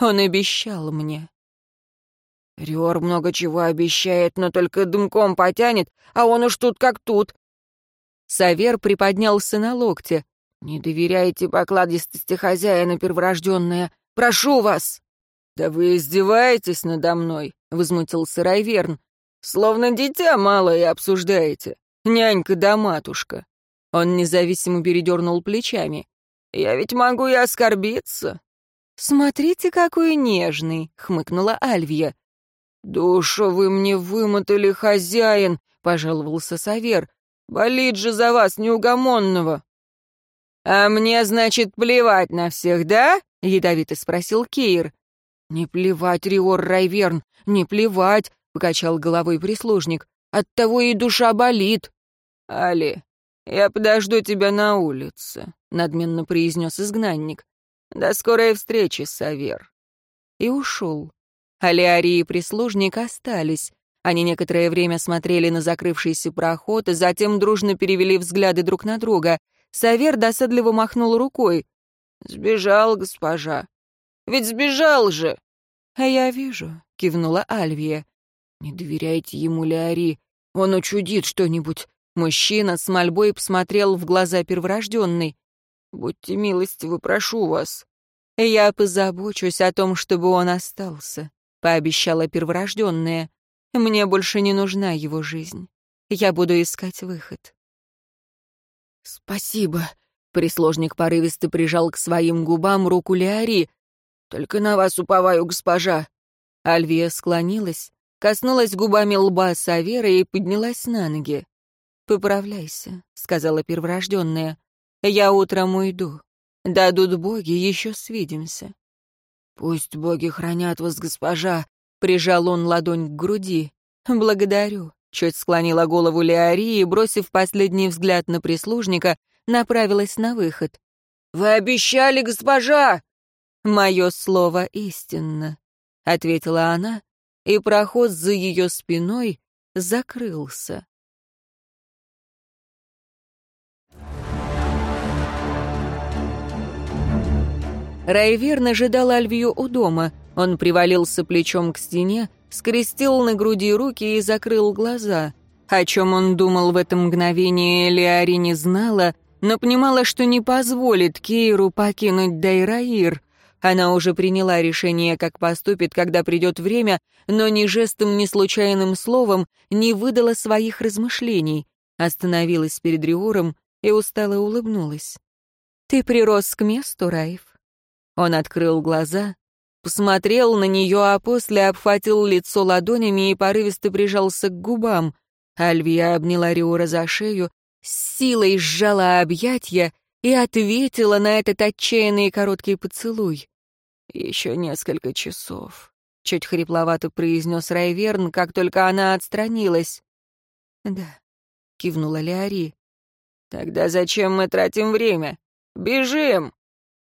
Speaker 1: Он обещал мне. Риор много чего обещает, но только дымком потянет, а он уж тут как тут. Савер приподнялся на локте. «Не доверяйте покладистости хозяина перворожденная. Прошу вас!» «Да вы издеваетесь надо мной», — возмутился Райверн. «Словно дитя малое обсуждаете. Нянька да матушка». Он независимо передернул плечами. «Я ведь могу и оскорбиться». «Смотрите, какой нежный», — хмыкнула Альвия. «Душу вы мне вымотали, хозяин», — пожаловался Савер. «Болит же за вас неугомонного». «А мне, значит, плевать на всех, да?» — ядовито спросил Кейр.
Speaker 3: «Не плевать, Риор Райверн, не плевать!» — покачал головой прислужник. «Оттого и душа болит!» «Али, я подожду тебя на улице», — надменно произнес изгнанник. «До скорой встречи, Савер». И ушел. Алиари и прислужник остались. Они некоторое время смотрели на закрывшийся проход, а затем дружно перевели взгляды друг на друга. Савер досадливо махнул рукой. «Сбежал, госпожа. Ведь сбежал же!» «А я вижу», — кивнула Альвия. «Не доверяйте ему, Леари. Он учудит что-нибудь». Мужчина с мольбой посмотрел в глаза перворожденной. «Будьте милостивы, прошу вас». «Я позабочусь о том, чтобы он остался», — пообещала перворожденная. «Мне больше не нужна его жизнь. Я буду искать выход». «Спасибо», — прислужник порывисто прижал к своим губам руку Леари. «Только на вас уповаю, госпожа».
Speaker 1: Альвия склонилась, коснулась губами лба Савера и поднялась на ноги. «Поправляйся», — сказала перворожденная. «Я утром уйду. Дадут боги, еще свидимся».
Speaker 3: «Пусть боги хранят вас, госпожа», —
Speaker 1: прижал он ладонь к груди. «Благодарю», — чуть склонила голову Леории и, бросив последний взгляд на прислужника, направилась на выход.
Speaker 3: «Вы обещали, госпожа!»
Speaker 1: «Мое слово истинно», — ответила она, и проход за ее спиной закрылся. Райверн ожидал Альвию у дома. Он привалился плечом к стене, скрестил на груди руки и закрыл глаза. О чем он думал в это мгновение, Леари не знала, но понимала, что не позволит Кейру покинуть Дайраир. Она уже приняла решение, как поступит, когда придет время, но ни жестом, ни случайным словом не выдала своих размышлений. Остановилась перед Риором и устало улыбнулась. «Ты прирос к месту, Раев?» Он открыл глаза, посмотрел на нее, а после обхватил лицо ладонями и порывисто прижался к губам. Альвия обняла Риора за шею, с силой сжала объятья и ответила на этот отчаянный короткий поцелуй. «Еще несколько часов», — чуть хрипловато произнес Райверн, как только она отстранилась. «Да», — кивнула Леари. «Тогда зачем мы тратим время? Бежим!»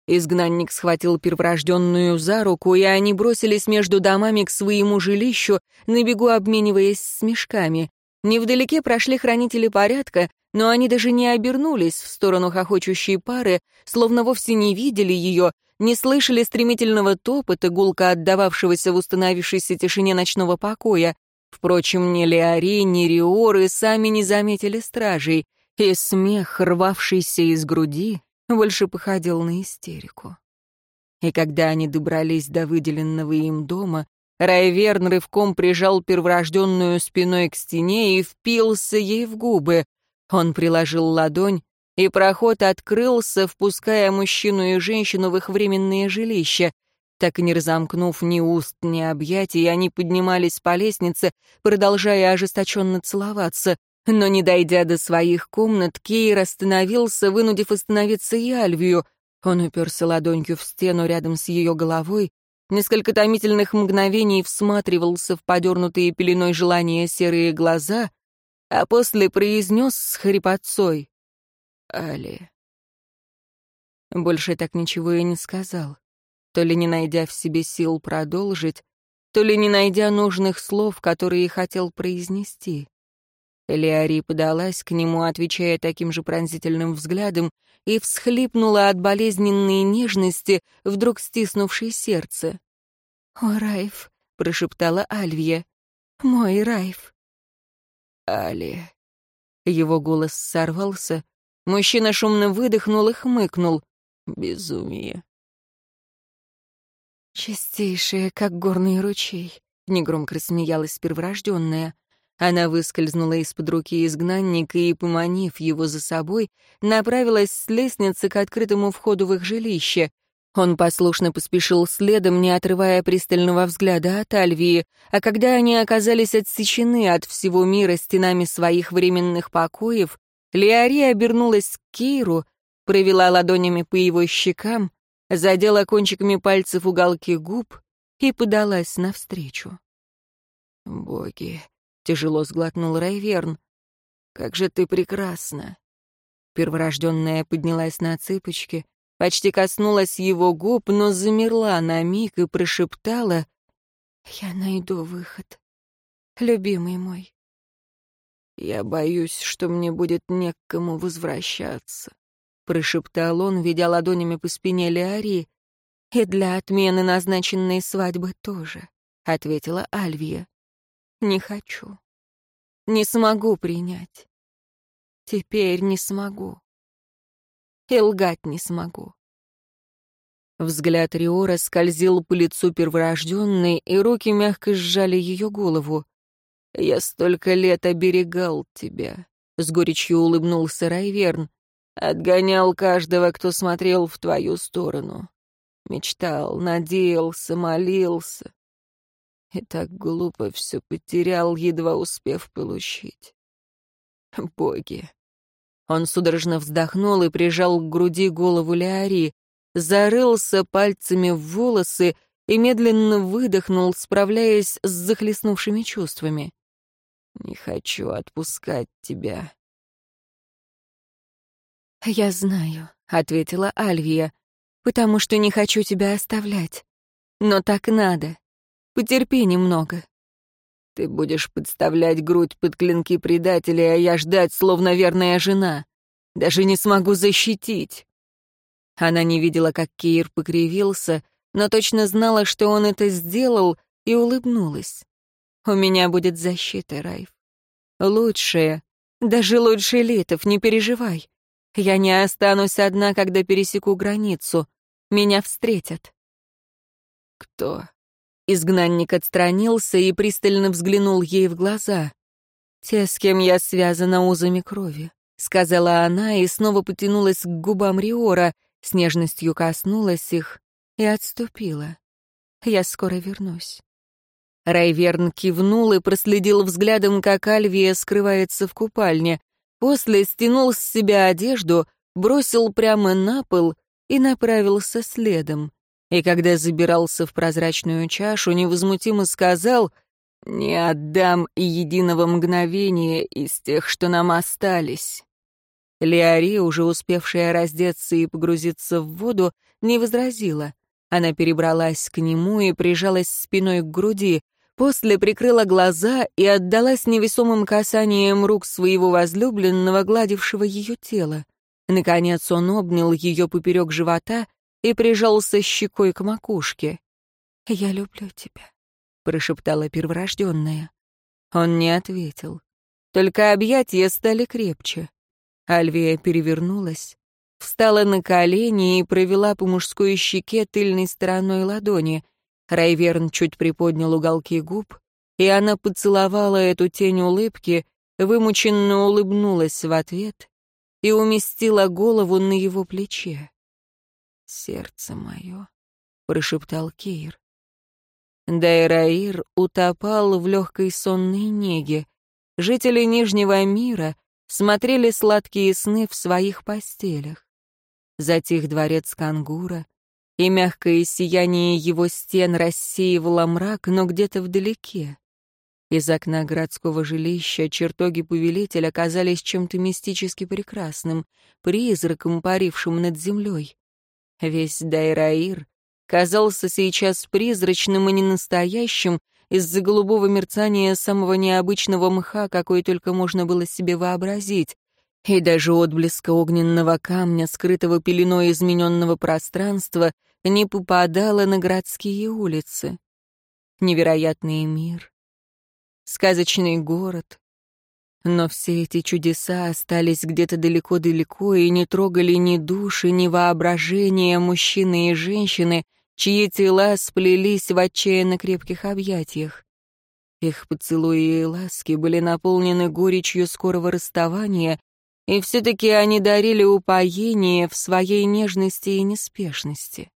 Speaker 1: Изгнанник схватил перворожденную за руку, и они бросились между домами к своему жилищу, на бегу обмениваясь смешками. Невдалеке прошли хранители порядка, но они даже не обернулись в сторону хохочущей пары, словно вовсе не видели ее, не слышали стремительного топота, гулка отдававшегося в установившейся тишине ночного покоя. Впрочем, ни Леори, ни Риоры сами не заметили стражей, и смех, рвавшийся из груди, больше походил на истерику. И когда они добрались до выделенного им дома, Райверн рывком прижал перворожденную спиной к стене и впился ей в губы. Он приложил ладонь, и проход открылся, впуская мужчину и женщину в их временное жилище. Так и не разомкнув ни уст, ни объятий, они поднимались по лестнице, продолжая ожесточенно целоваться. Но, не дойдя до своих комнат, Кейр остановился, вынудив остановиться и Альвию. Он уперся ладонью в стену рядом с ее головой, несколько томительных мгновений всматривался в подернутые пеленой желания серые глаза, а после произнес с хрипотцой «Али». Больше так ничего и не сказал, то ли не найдя в себе сил продолжить, то ли не найдя нужных слов, которые хотел произнести. Леари подалась к нему, отвечая таким же пронзительным взглядом, и всхлипнула от болезненной нежности, вдруг стиснувшей сердце. «О, Райф!» — прошептала Альвия. «Мой Райф!» «Али!» Его голос сорвался. Мужчина шумно выдохнул и хмыкнул. «Безумие!» «Чистейшее, как горный ручей», — негромко рассмеялась перворожденная. Она выскользнула из-под руки изгнанника и, поманив его за собой, направилась с лестницы к открытому входу в их жилище. Он послушно поспешил следом, не отрывая пристального взгляда от Альвии, а когда они оказались отсечены от всего мира стенами своих временных покоев, Леари обернулась к Кейру, провела ладонями по его щекам, задела кончиками пальцев уголки губ
Speaker 2: и подалась навстречу.
Speaker 3: «Боги!» — тяжело сглотнул Райверн. «Как же ты прекрасна!»
Speaker 2: Перворожденная поднялась на цыпочки, почти коснулась его губ, но замерла на миг и прошептала «Я найду выход, любимый мой».
Speaker 3: «Я боюсь, что мне будет не к кому возвращаться», —
Speaker 2: прошептал он, ведя ладонями по спине Леари. «И для отмены назначенной свадьбы тоже», — ответила Альвия. «Не хочу. Не смогу принять. Теперь не смогу. И лгать не смогу». Взгляд Риора скользил по лицу перворожденной, и руки мягко сжали ее голову.
Speaker 3: «Я столько лет оберегал тебя», — с горечью улыбнулся Райверн. «Отгонял каждого, кто смотрел в твою сторону. Мечтал, надеялся, молился. И так глупо все потерял, едва успев получить. Боги!»
Speaker 2: Он судорожно вздохнул и прижал к груди голову Леари, зарылся пальцами в волосы и медленно выдохнул, справляясь с захлестнувшими чувствами.
Speaker 3: Не хочу отпускать тебя.
Speaker 2: «Я знаю», — ответила Альвия, «потому что не хочу тебя оставлять. Но так надо. Потерпи немного».
Speaker 3: «Ты будешь подставлять грудь под клинки предателя, а я ждать, словно верная жена. Даже не смогу защитить».
Speaker 2: Она не видела, как Кир покривился, но точно знала, что он это сделал, и улыбнулась. У меня будет защита, Райф. Лучшая. Даже лучше Литов, не переживай. Я не останусь одна, когда пересеку границу. Меня встретят.
Speaker 3: Кто?
Speaker 2: Изгнанник отстранился и пристально взглянул ей в глаза. «Те, с кем я связана узами крови», — сказала она и снова потянулась к губам Риора, с нежностью коснулась их и отступила. «Я скоро вернусь». Райверн кивнул и проследил взглядом, как Альвия скрывается в купальне. После стянул с себя одежду, бросил прямо на пол и направился следом. И когда забирался в прозрачную чашу, невозмутимо сказал «Не отдам и единого мгновения из тех, что нам остались». Леари, уже успевшая раздеться и погрузиться в воду, не возразила. Она перебралась к нему и прижалась спиной к груди, После прикрыла глаза и отдалась невесомым касанием рук своего возлюбленного, гладившего ее тело. Наконец он обнял ее поперек живота и прижался щекой к макушке. «Я люблю тебя», — прошептала перворожденная. Он не ответил. Только объятия стали крепче. Альвия перевернулась, встала на колени и провела по мужской щеке тыльной стороной ладони. Райверн чуть приподнял уголки губ, и она поцеловала эту тень улыбки, вымученно улыбнулась в ответ и уместила голову на его плече. «Сердце мое», — прошептал Кейр. Дайраир утопал в легкой сонной неге. Жители Нижнего мира смотрели сладкие сны в своих постелях. Затих дворец Кангура, и мягкое сияние его стен рассеивало мрак, но где-то вдалеке. Из окна городского жилища чертоги повелителя казались чем-то мистически прекрасным, призраком, парившим над землей. Весь Дайраир казался сейчас призрачным и ненастоящим из-за голубого мерцания самого необычного мха, какой только можно было себе вообразить, и даже отблеска огненного камня, скрытого пеленой измененного пространства, не попадало на городские улицы. Невероятный мир, сказочный город. Но все эти чудеса остались где-то далеко-далеко и не трогали ни души, ни воображения мужчины и женщины, чьи тела сплелись в отчаянно крепких объятиях. Их поцелуи и ласки были наполнены горечью скорого расставания, и все-таки они дарили упоение в своей нежности и неспешности.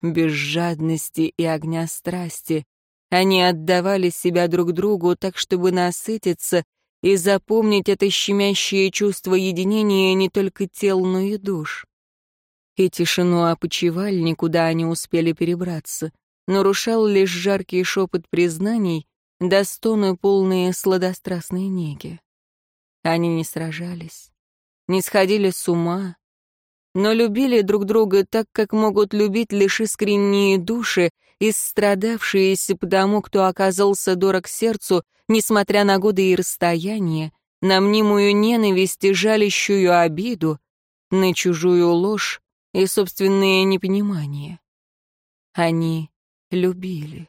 Speaker 2: Без жадности и огня страсти они отдавали себя друг другу так, чтобы насытиться и запомнить это щемящее чувство единения не только тел, но и душ. И тишину опочивальни, куда они успели перебраться,
Speaker 1: нарушал лишь жаркий шепот признаний, да стоны полные сладострастной неги. Они не сражались, не сходили с ума, но любили друг друга так, как могут любить лишь искренние души, истрадавшиеся потому, кто оказался дорог сердцу, несмотря на годы и расстояние, на мнимую ненависть и жалящую обиду, на чужую ложь и собственное непонимание. Они любили.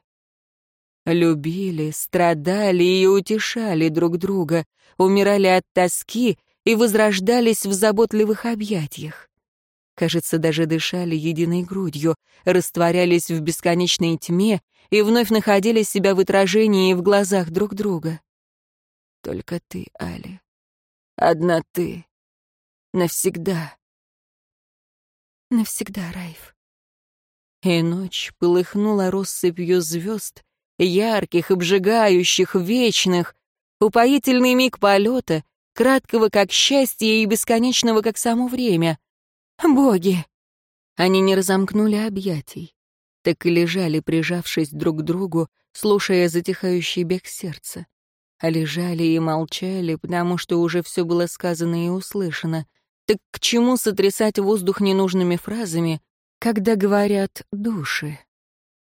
Speaker 1: Любили, страдали и утешали друг друга, умирали от тоски и возрождались в заботливых объятиях. Кажется, даже дышали единой грудью, растворялись в бесконечной тьме и вновь находили себя в отражении в глазах друг друга. Только ты, Али. Одна ты. Навсегда.
Speaker 2: Навсегда, Райф.
Speaker 1: И ночь полыхнула россыпью звезд, ярких, обжигающих, вечных, упоительный миг полета, краткого как счастье и бесконечного как само время. Боги! Они не разомкнули объятий, так и лежали, прижавшись друг к другу, слушая затихающий бег сердца. А лежали и молчали, потому что уже все было сказано и услышано. Так к чему сотрясать воздух ненужными фразами, когда говорят «души»?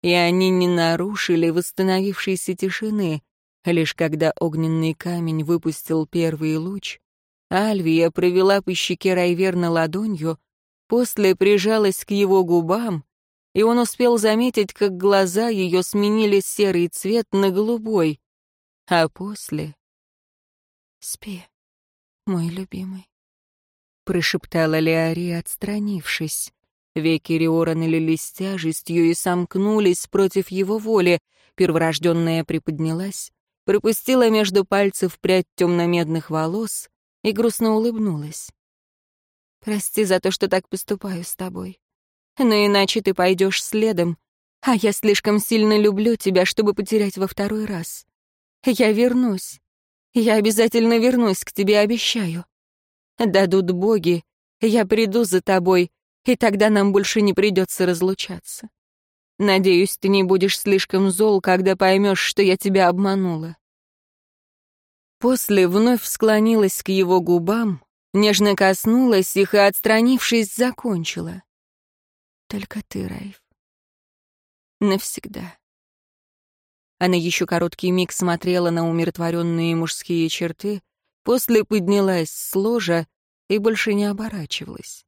Speaker 1: И они не нарушили восстановившейся тишины, лишь когда огненный камень выпустил первый луч, Альвия провела по щеке Райверна ладонью, после прижалась к его губам, и он успел заметить, как глаза ее сменили серый цвет на голубой, а после...
Speaker 2: «Спи, мой любимый», —
Speaker 1: прошептала Леари, отстранившись. Веки Риора налились тяжестью и сомкнулись против его воли. Перворожденная приподнялась, пропустила между пальцев прядь темно-медных волос и грустно улыбнулась.
Speaker 2: «Прости за то, что так поступаю с тобой. Но иначе ты пойдешь следом, а я слишком сильно люблю тебя, чтобы потерять во второй раз. Я вернусь. Я обязательно вернусь к тебе, обещаю. Дадут боги, я приду за тобой, и тогда нам больше не придется разлучаться. Надеюсь, ты не будешь слишком зол, когда поймешь, что я тебя обманула.
Speaker 1: После вновь склонилась к его губам, нежно коснулась их и, отстранившись, закончила.
Speaker 2: Только ты, Райф. Навсегда.
Speaker 1: Она еще короткий миг смотрела на умиротворенные мужские черты, после поднялась с ложа и больше не оборачивалась.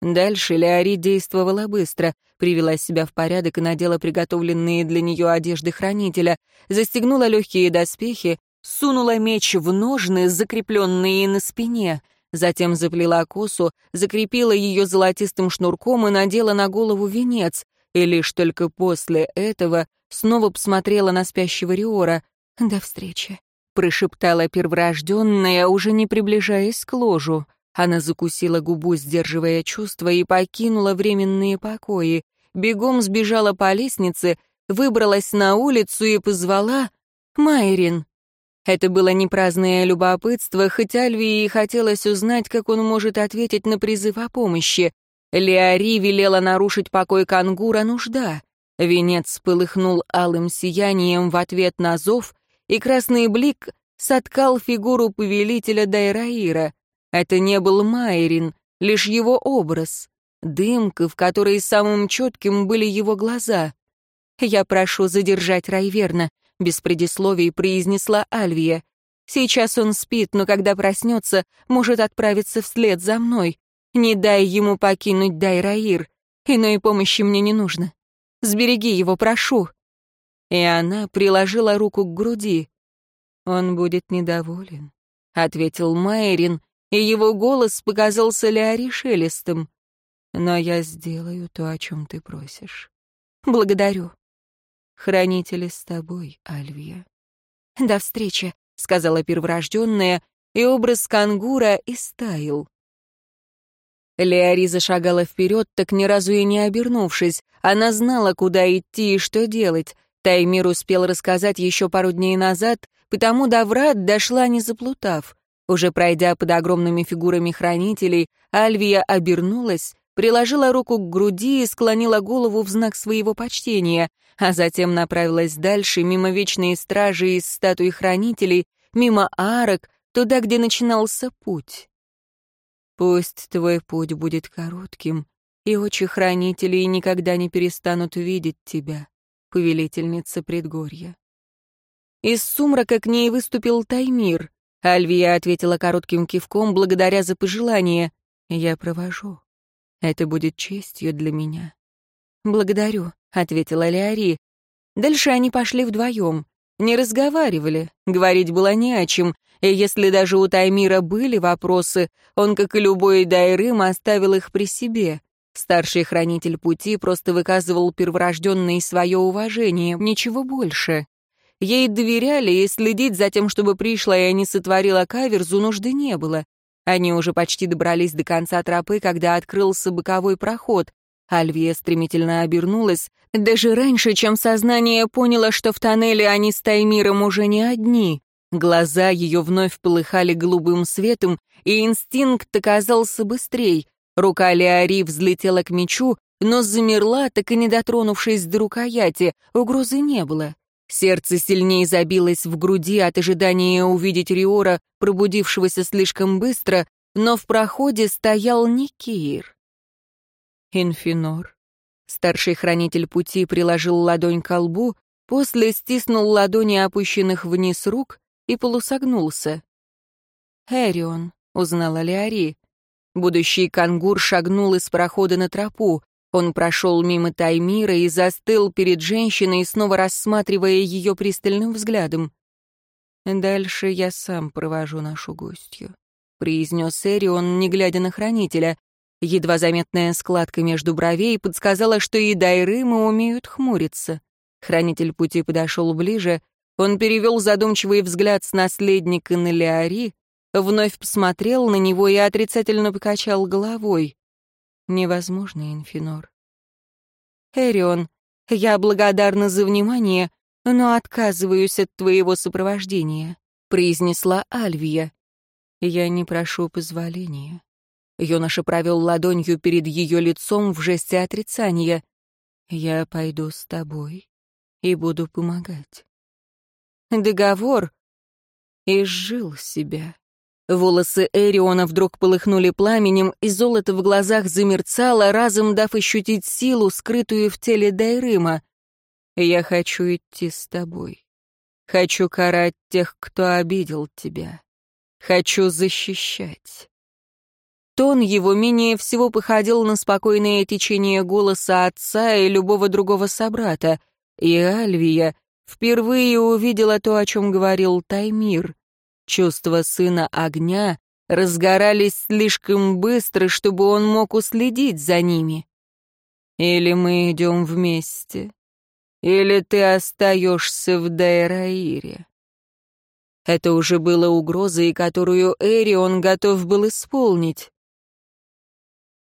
Speaker 1: Дальше Леори действовала быстро, привела себя в порядок и надела приготовленные для нее одежды хранителя, застегнула легкие доспехи, сунула меч в ножны, закрепленные на спине, затем заплела косу, закрепила ее золотистым шнурком и надела на голову венец, и лишь только после этого снова посмотрела на спящего Риора.
Speaker 2: «До встречи», —
Speaker 1: прошептала перворожденная, уже не приближаясь к ложу. Она закусила губу, сдерживая чувства, и покинула временные покои. Бегом сбежала по лестнице, выбралась на улицу и позвала «Майрин». Это было не праздное любопытство, хоть Альвии и хотелось узнать, как он может ответить на призыв о помощи. Леари велела нарушить покой кангура нужда. Венец полыхнул алым сиянием в ответ на зов, и красный блик соткал фигуру повелителя Дайраира. Это не был Майрин, лишь его образ. Дымка, в которой самым четким были его глаза. «Я прошу задержать Райверна», — без предисловий произнесла Альвия. «Сейчас он спит, но когда проснется, может отправиться вслед за мной. Не дай ему покинуть Дайраир. Иной помощи мне не нужно. Сбереги его, прошу». И она приложила руку к груди. «Он будет недоволен», — ответил Майрин, и его голос показался Леари шелестом. «Но я сделаю то, о чем ты просишь. Благодарю. Хранители с тобой, Альвия».
Speaker 2: «До встречи», — сказала
Speaker 1: перворожденная, и образ кангура истаял. Леари зашагала вперед, так ни разу и не обернувшись. Она знала, куда идти и что делать. Таймир успел рассказать еще пару дней назад, потому до врат дошла, не заплутав. Уже пройдя под огромными фигурами хранителей, Альвия обернулась, приложила руку к груди и склонила голову в знак своего почтения. А затем направилась дальше, мимо вечной стражи из статуи хранителей, мимо арок, туда, где начинался путь. Пусть твой путь будет коротким, и очи хранителей никогда не перестанут видеть тебя, повелительница предгорья. Из сумрака к ней выступил Таймир. Альвия ответила коротким кивком благодаря за пожелание. «Я провожу. Это будет честью для меня». «Благодарю», — ответила Леари. Дальше они пошли вдвоем. Не разговаривали, говорить было не о чем, и если даже у Таймира были вопросы, он, как и любой Дайрым, оставил их при себе. Старший хранитель пути просто выказывал перворожденное свое уважение, ничего больше. Ей доверяли, и следить за тем, чтобы пришла и не сотворила каверзу, нужды не было. Они уже почти добрались до конца тропы, когда открылся боковой проход. Альвия стремительно обернулась, даже раньше, чем сознание поняло, что в тоннеле они с Таймиром уже не одни. Глаза ее вновь полыхали голубым светом, и инстинкт оказался быстрей. Рука Леари взлетела к мечу, но замерла, так и не дотронувшись до рукояти, угрозы не было. Сердце сильнее забилось в груди от ожидания увидеть Риора, пробудившегося слишком быстро, но в проходе стоял Никир. Инфинор. Старший хранитель пути приложил ладонь к лбу, после стиснул ладони опущенных вниз рук и полусогнулся. «Эрион», — узнала Леари. Будущий кангур шагнул из прохода на тропу. Он прошел мимо Таймира и застыл перед женщиной, снова рассматривая ее пристальным взглядом. «Дальше я сам провожу нашу гостью», — произнес Эрион, не глядя на хранителя. Едва заметная складка между бровей подсказала, что и Дайрымы умеют хмуриться. Хранитель пути подошел ближе. Он перевел задумчивый взгляд с наследника на Леари, вновь посмотрел на него и отрицательно покачал головой. Невозможно, Инфинор. Эрион, я благодарна за внимание, но отказываюсь от твоего сопровождения, произнесла Альвия. Я не прошу позволения. Юноша провел ладонью перед ее лицом в жесте отрицания. Я пойду с тобой и буду помогать. Договор изжил себя. Волосы Эриона вдруг полыхнули пламенем, и золото в глазах замерцало, разом дав ощутить силу, скрытую в теле Дайрыма. «Я хочу идти с тобой. Хочу карать тех, кто обидел тебя. Хочу защищать». Тон его менее всего походил на спокойное течение голоса отца и любого другого собрата, и Альвия впервые увидела то, о чем говорил Таймир. Чувства сына огня разгорались слишком быстро, чтобы он мог уследить за ними. Или мы идем вместе, или ты остаешься в Дайраире. Это уже было угрозой, которую Эрион готов был исполнить.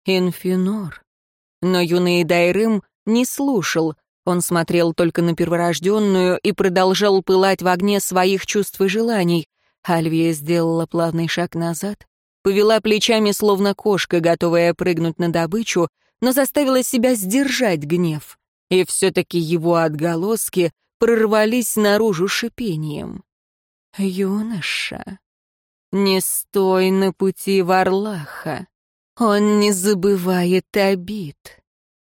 Speaker 1: Инфинор. Но юный Дайрым не слушал, он смотрел только на перворожденную и продолжал пылать в огне своих чувств и желаний. Альвия сделала плавный шаг назад, повела плечами, словно кошка, готовая прыгнуть на добычу, но заставила себя сдержать гнев. И все-таки его отголоски прорвались наружу шипением. «Юноша, не стой на пути Варлаха. Он не забывает обид.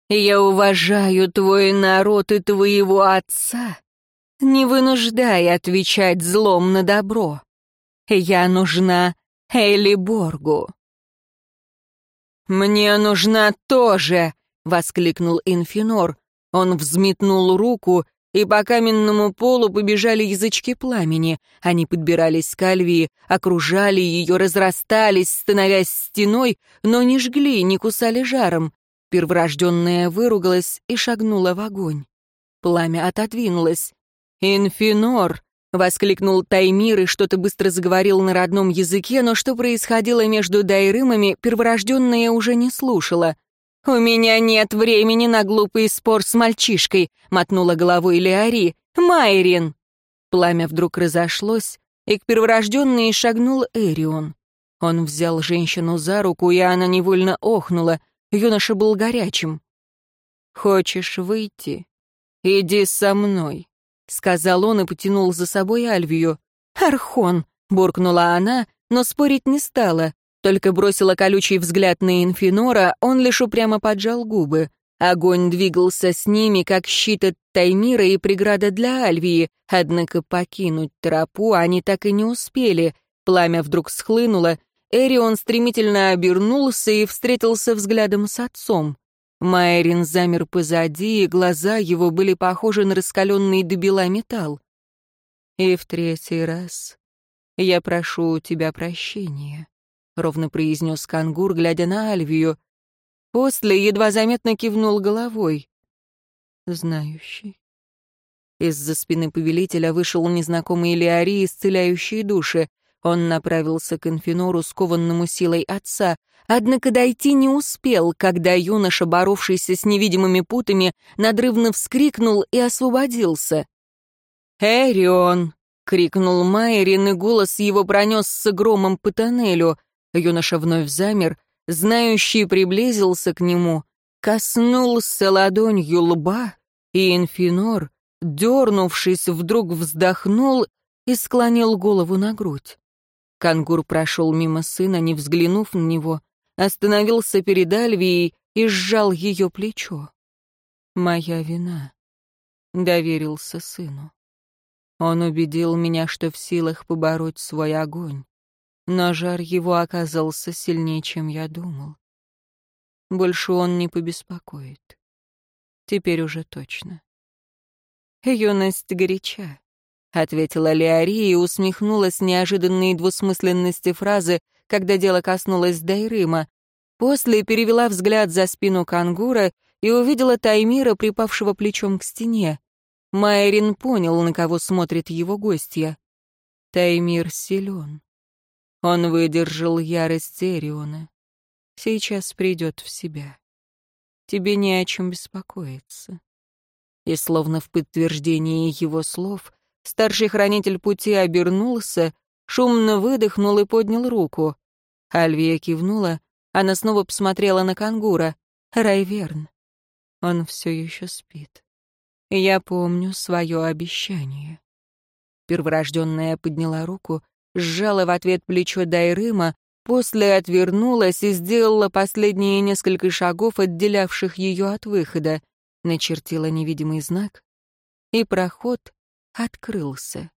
Speaker 1: Я уважаю твой народ и твоего отца. Не вынуждай отвечать злом на добро. Я нужна Элиборгу». «Мне нужна тоже!» — воскликнул Инфинор. Он взметнул руку, и по каменному полу побежали язычки пламени. Они подбирались к Альвии, окружали ее, разрастались, становясь стеной, но не жгли, не кусали жаром. Перворожденная выругалась и шагнула в огонь. Пламя отодвинулось. «Инфинор!» — воскликнул Таймир и что-то быстро заговорил на родном языке, но что происходило между дайрымами, перворожденная уже не слушала. «У меня нет времени на глупый спор с мальчишкой», — мотнула головой Леари. «Майрин!» Пламя вдруг разошлось, и к перворожденной шагнул Эрион. Он взял женщину за руку, и она невольно охнула. Юноша был горячим. «Хочешь выйти?
Speaker 3: иди со мной», — сказал он и потянул за собой Альвию. «Архон», — буркнула она, но спорить не стала, только бросила колючий взгляд на Инфинора, он лишь упрямо поджал губы. Огонь двигался с ними, как щит от Таймира и преграда для Альвии, однако покинуть тропу они так и не успели. Пламя вдруг схлынуло, Эрион стремительно обернулся и встретился взглядом с отцом. Майрин замер позади, и глаза его были похожи на раскаленный до бела металл. «И в третий раз я прошу у тебя прощения», — ровно произнес Кангур, глядя на Альвию. После едва заметно кивнул головой. «Знающий». Из-за спины повелителя вышел незнакомый Леари, исцеляющий души. Он направился к Инфинору, скованному силой отца, однако дойти не успел, когда юноша, боровшийся с невидимыми путами, надрывно вскрикнул и освободился. «Эрион!» — крикнул Майерин, и голос его пронесся громом по тоннелю. Юноша вновь замер, знающий приблизился к нему, коснулся ладонью лба, и Инфинор, дернувшись, вдруг вздохнул и склонил голову на грудь. Кангур прошел мимо сына, не взглянув на него, остановился перед Альвией и сжал ее плечо. «Моя вина», — доверился сыну. Он убедил меня, что в силах побороть свой огонь, но жар его оказался сильнее, чем я думал. Больше он не побеспокоит. Теперь уже точно. Юность горяча. — ответила Леари и усмехнулась неожиданной двусмысленности фразы, когда дело коснулось Дайрыма. После перевела взгляд за спину кангура и увидела Таймира, припавшего плечом к стене. Майрин понял, на кого смотрит его гостья. Таймир силен. Он выдержал ярость Эриона. Сейчас придет в себя. Тебе не о чем беспокоиться. И словно в подтверждение его слов — Старший хранитель пути обернулся, шумно выдохнул и поднял руку. Альвия кивнула, она снова посмотрела на кангура. Райверн. Он все еще спит. Я помню свое обещание. Перворожденная подняла руку, сжала в ответ плечо Дайрыма, после отвернулась и сделала последние несколько шагов, отделявших ее от выхода, начертила невидимый знак, и проход открылся.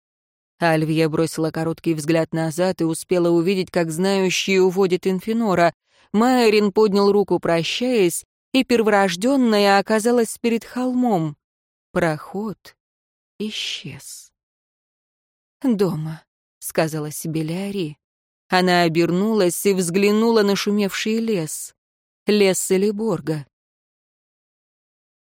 Speaker 3: Альвия бросила короткий взгляд назад и успела увидеть, как знающий уводит Инфинора. Майрин поднял руку, прощаясь, и перворожденная оказалась перед холмом. Проход исчез. «Дома», — сказала себе Леари. Она обернулась и взглянула на шумевший лес. Лес Элиборга.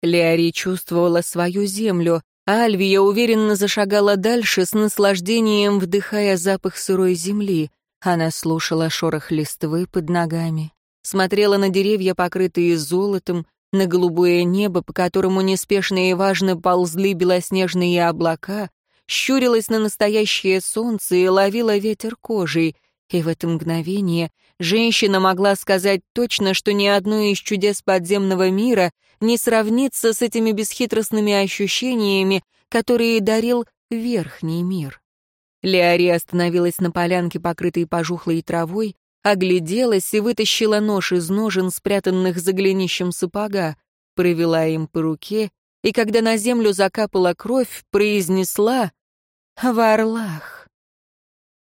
Speaker 3: Леари чувствовала свою землю, Альвия уверенно зашагала дальше, с наслаждением вдыхая запах сырой земли. Она слушала шорох листвы под ногами, смотрела на деревья, покрытые золотом, на голубое небо, по которому неспешно и важно ползли белоснежные облака, щурилась на настоящее солнце и ловила ветер кожей. И в это мгновение женщина могла сказать точно, что ни одно из чудес подземного мира не сравнится с этими бесхитростными ощущениями, которые дарил верхний мир. Леари остановилась на полянке, покрытой пожухлой травой, огляделась и вытащила нож из ножен, спрятанных за голенищем сапога, провела им по руке, и когда на землю закапала кровь, произнесла «Варлах».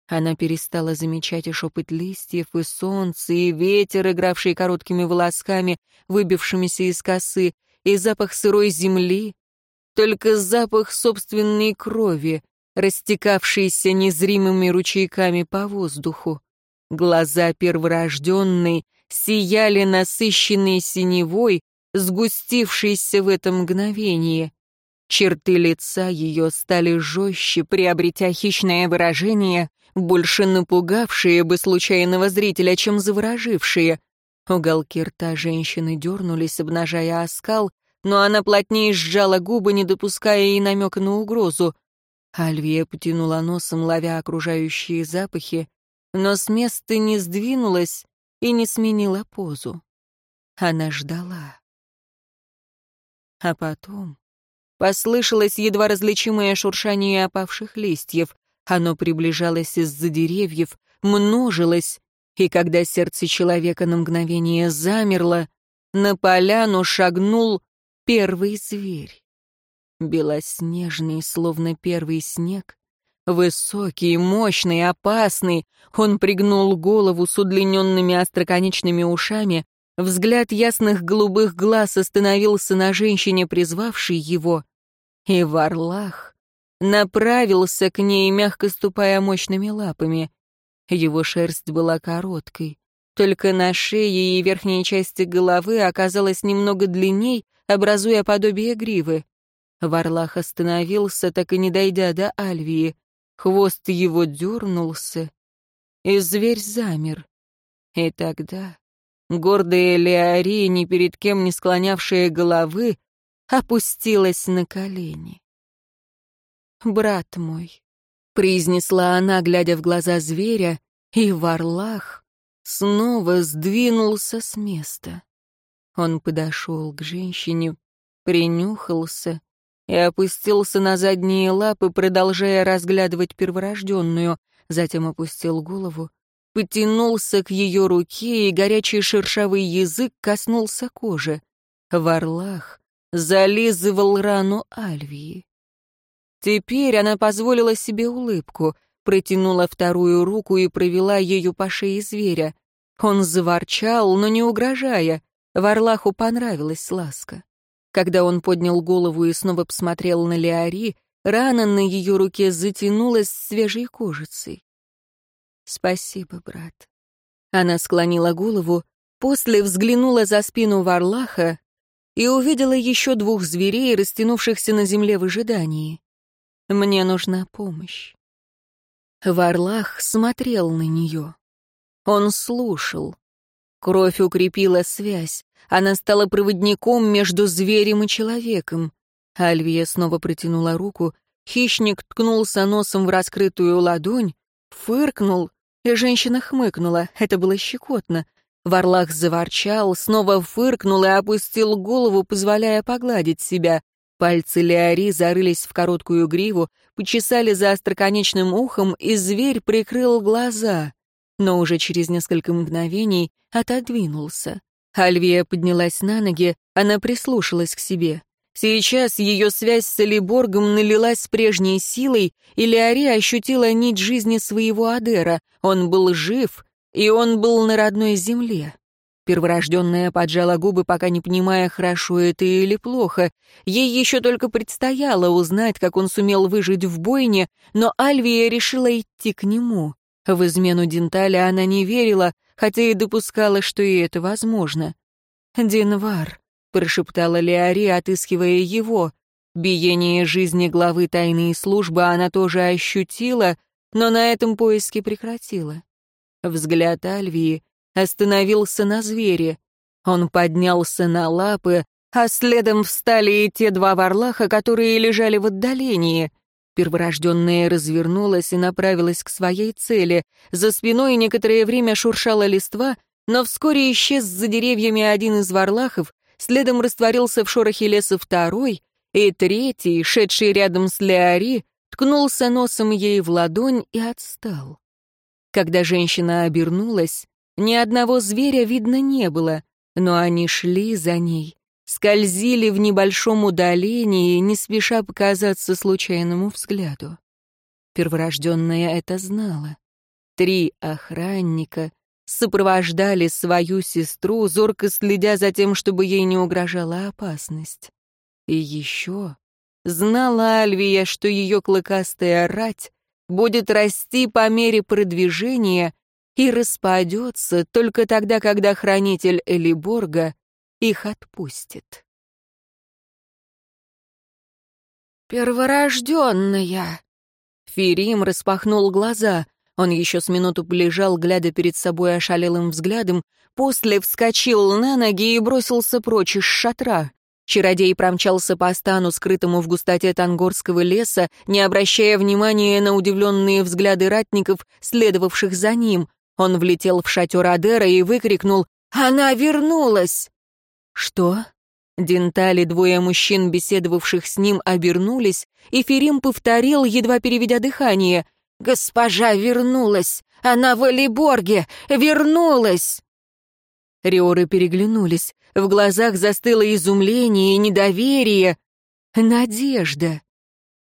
Speaker 3: Она перестала замечать и шепот листьев, и солнце, и ветер, игравший короткими волосками, выбившимися из косы, и запах сырой земли. Только запах собственной крови, растекавшейся незримыми ручейками по воздуху. Глаза перворожденной сияли насыщенной синевой, сгустившейся в это мгновение. Черты лица ее стали жестче, приобретя хищное выражение, больше напугавшие бы случайного зрителя, чем заворожившие. Уголки рта женщины дернулись, обнажая оскал, но она плотнее сжала губы, не допуская и намека на угрозу. Альвия потянула носом, ловя окружающие запахи, но с места не сдвинулась и не сменила позу. Она ждала. А потом
Speaker 1: Послышалось едва различимое шуршание опавших листьев. Оно приближалось из-за деревьев, множилось, и когда сердце человека на мгновение замерло, на поляну шагнул первый зверь. Белоснежный, словно первый снег, высокий, мощный, опасный, он пригнул голову с удлиненными остроконечными ушами, взгляд ясных голубых глаз остановился на женщине, призвавшей его, и Варлах направился к ней, мягко ступая мощными лапами. Его шерсть была короткой, только на шее и верхней части головы оказалась немного длинней, образуя подобие гривы. Варлах остановился, так и не дойдя до Альвии. Хвост его дернулся, и зверь замер. И тогда гордая Леория, ни перед кем не склонявшая головы, опустилась на колени. «Брат мой», — произнесла она, глядя в глаза зверя, и Варлах снова сдвинулся с места. Он подошел к женщине, принюхался и опустился на задние лапы, продолжая разглядывать перворожденную, затем опустил голову, потянулся к ее руке, и горячий шершавый язык коснулся кожи. Варлах зализывал рану Альвии. Теперь она позволила себе улыбку, протянула вторую руку и провела ею по шее зверя. Он заворчал, но не угрожая. Варлаху понравилась ласка. Когда он поднял голову и снова посмотрел на Леари, рана на ее руке затянулась свежей кожицей. «Спасибо, брат». Она склонила голову, после взглянула за спину Варлаха и увидела еще двух зверей, растянувшихся на земле в ожидании. «Мне нужна помощь». Варлах смотрел на нее. Он слушал. Кровь укрепила связь. Она стала проводником между зверем и человеком. Альвия снова протянула руку. Хищник ткнулся носом в раскрытую ладонь, фыркнул, и женщина хмыкнула. Это было щекотно. Варлах заворчал, снова фыркнул и опустил голову, позволяя погладить себя. Пальцы Леори зарылись в короткую гриву, почесали за остроконечным ухом, и зверь прикрыл глаза. Но уже через несколько мгновений отодвинулся. Альвия поднялась на ноги, она прислушалась к себе. Сейчас ее связь с Элиборгом налилась прежней силой, и Леори ощутила нить жизни своего Адера. Он был жив, и он был на родной земле. Перворожденная поджала губы, пока не понимая, хорошо это или плохо. Ей еще только предстояло узнать, как он сумел выжить в бойне, но Альвия решила идти к нему. В измену Денталя она не верила, хотя и допускала, что и это возможно. «Динвар», — прошептала Леори, отыскивая его. Биение жизни главы тайной службы она тоже ощутила, но на этом поиски прекратила. Взгляд Альвии остановился на звере. Он поднялся на лапы, а следом встали и те два варлаха, которые лежали в отдалении. Перворожденная развернулась и направилась к своей цели. За спиной некоторое время шуршала листва, но вскоре исчез за деревьями один из варлахов, следом растворился в шорохе леса второй, и третий, шедший рядом с Леари, ткнулся носом ей в ладонь и отстал. Когда женщина обернулась, ни одного зверя видно не было, но они шли за ней, скользили в небольшом удалении, не спеша показаться случайному взгляду. Перворожденная это знала. Три охранника сопровождали свою сестру, зорко следя за тем, чтобы ей не угрожала опасность. И еще знала Альвия, что ее клыкастая рать будет расти по мере продвижения и распадется только тогда, когда хранитель Элиборга их отпустит. «Перворожденная!» Ферим распахнул глаза. Он еще с минуту полежал, глядя перед собой ошалелым взглядом, после вскочил на ноги и бросился прочь из шатра. Чародей промчался по стану, скрытому в густоте Тангорского леса, не обращая внимания на удивленные взгляды ратников, следовавших за ним. Он влетел в шатер Адера и выкрикнул «Она вернулась!» «Что?»
Speaker 2: Дентали, двое мужчин, беседовавших с ним, обернулись, и Ферим повторил, едва переведя дыхание. «Госпожа вернулась! Она в Алиборге! Вернулась!» Риоры переглянулись. В глазах застыло изумление и недоверие. Надежда.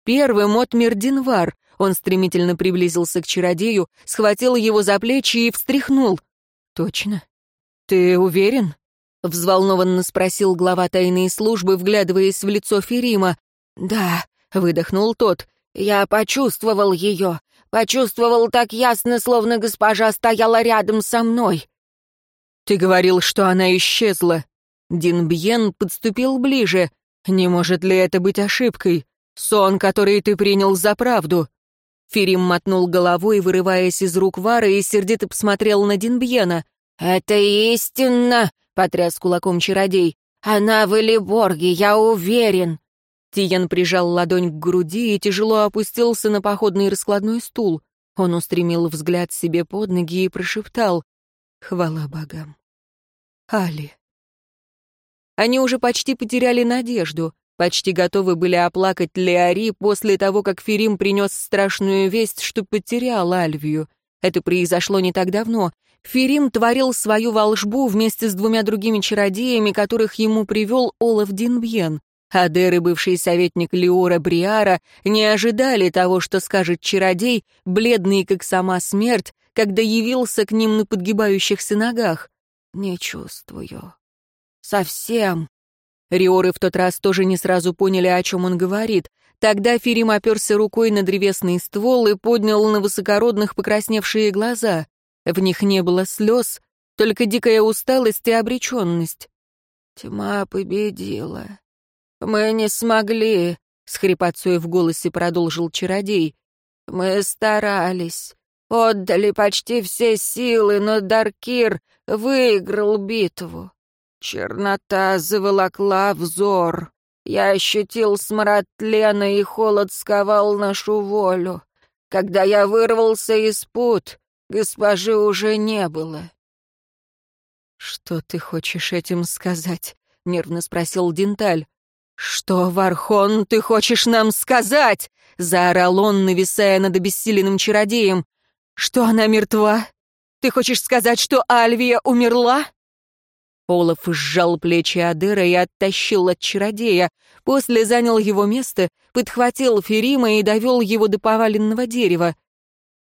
Speaker 2: Первым отмер Динвар. Он стремительно приблизился к чародею, схватил его за плечи и встряхнул. «Точно? Ты уверен?» — взволнованно спросил глава тайной службы, вглядываясь в лицо Ферима. «Да», — выдохнул тот, — «я почувствовал ее. Почувствовал так ясно, словно госпожа стояла рядом со мной. «Ты говорил, что она исчезла». Дин Бьен подступил ближе. «Не может ли это быть ошибкой? Сон, который ты принял за правду?» Ферим мотнул головой, вырываясь из рук Вары, и сердито посмотрел на Динбьена. «Это истинно!» — потряс кулаком чародей. «Она в Элиборге, я уверен!» Тиен прижал ладонь к груди и тяжело опустился на походный раскладной стул. Он устремил взгляд себе под ноги и прошептал. Хвала богам. Али. Они уже почти потеряли надежду, почти готовы были оплакать Леари после того, как Ферим принес страшную весть, что потерял Альвию. Это произошло не так давно. Ферим творил свою волшбу вместе с двумя другими чародеями, которых ему привел Олаф Динбьен. Адер и бывший советник Леора Бриара не ожидали того, что скажет чародей, бледный как сама смерть, когда явился к ним на подгибающихся ногах. «Не чувствую. Совсем». Риоры в тот раз тоже не сразу поняли, о чем он говорит. Тогда Ферим оперся рукой на древесный ствол и поднял на высокородных покрасневшие глаза. В них не было слез, только дикая усталость и обреченность. «Тьма победила. Мы не смогли», — с хрипотцой в голосе продолжил чародей. «Мы старались. Отдали почти все силы, но Даркир выиграл битву. Чернота заволокла взор. Я ощутил смрад тлена, и холод сковал нашу волю. Когда я вырвался из пут, госпожи уже не было. «Что ты хочешь этим сказать?» — нервно спросил Денталь. «Что, Вархон, ты хочешь нам сказать?» — заорал он, нависая над обессиленным чародеем. «Что она мертва? Ты хочешь сказать, что Альвия умерла?» Олаф сжал плечи Адера и оттащил от чародея, после занял его место, подхватил Ферима и довел его до поваленного дерева.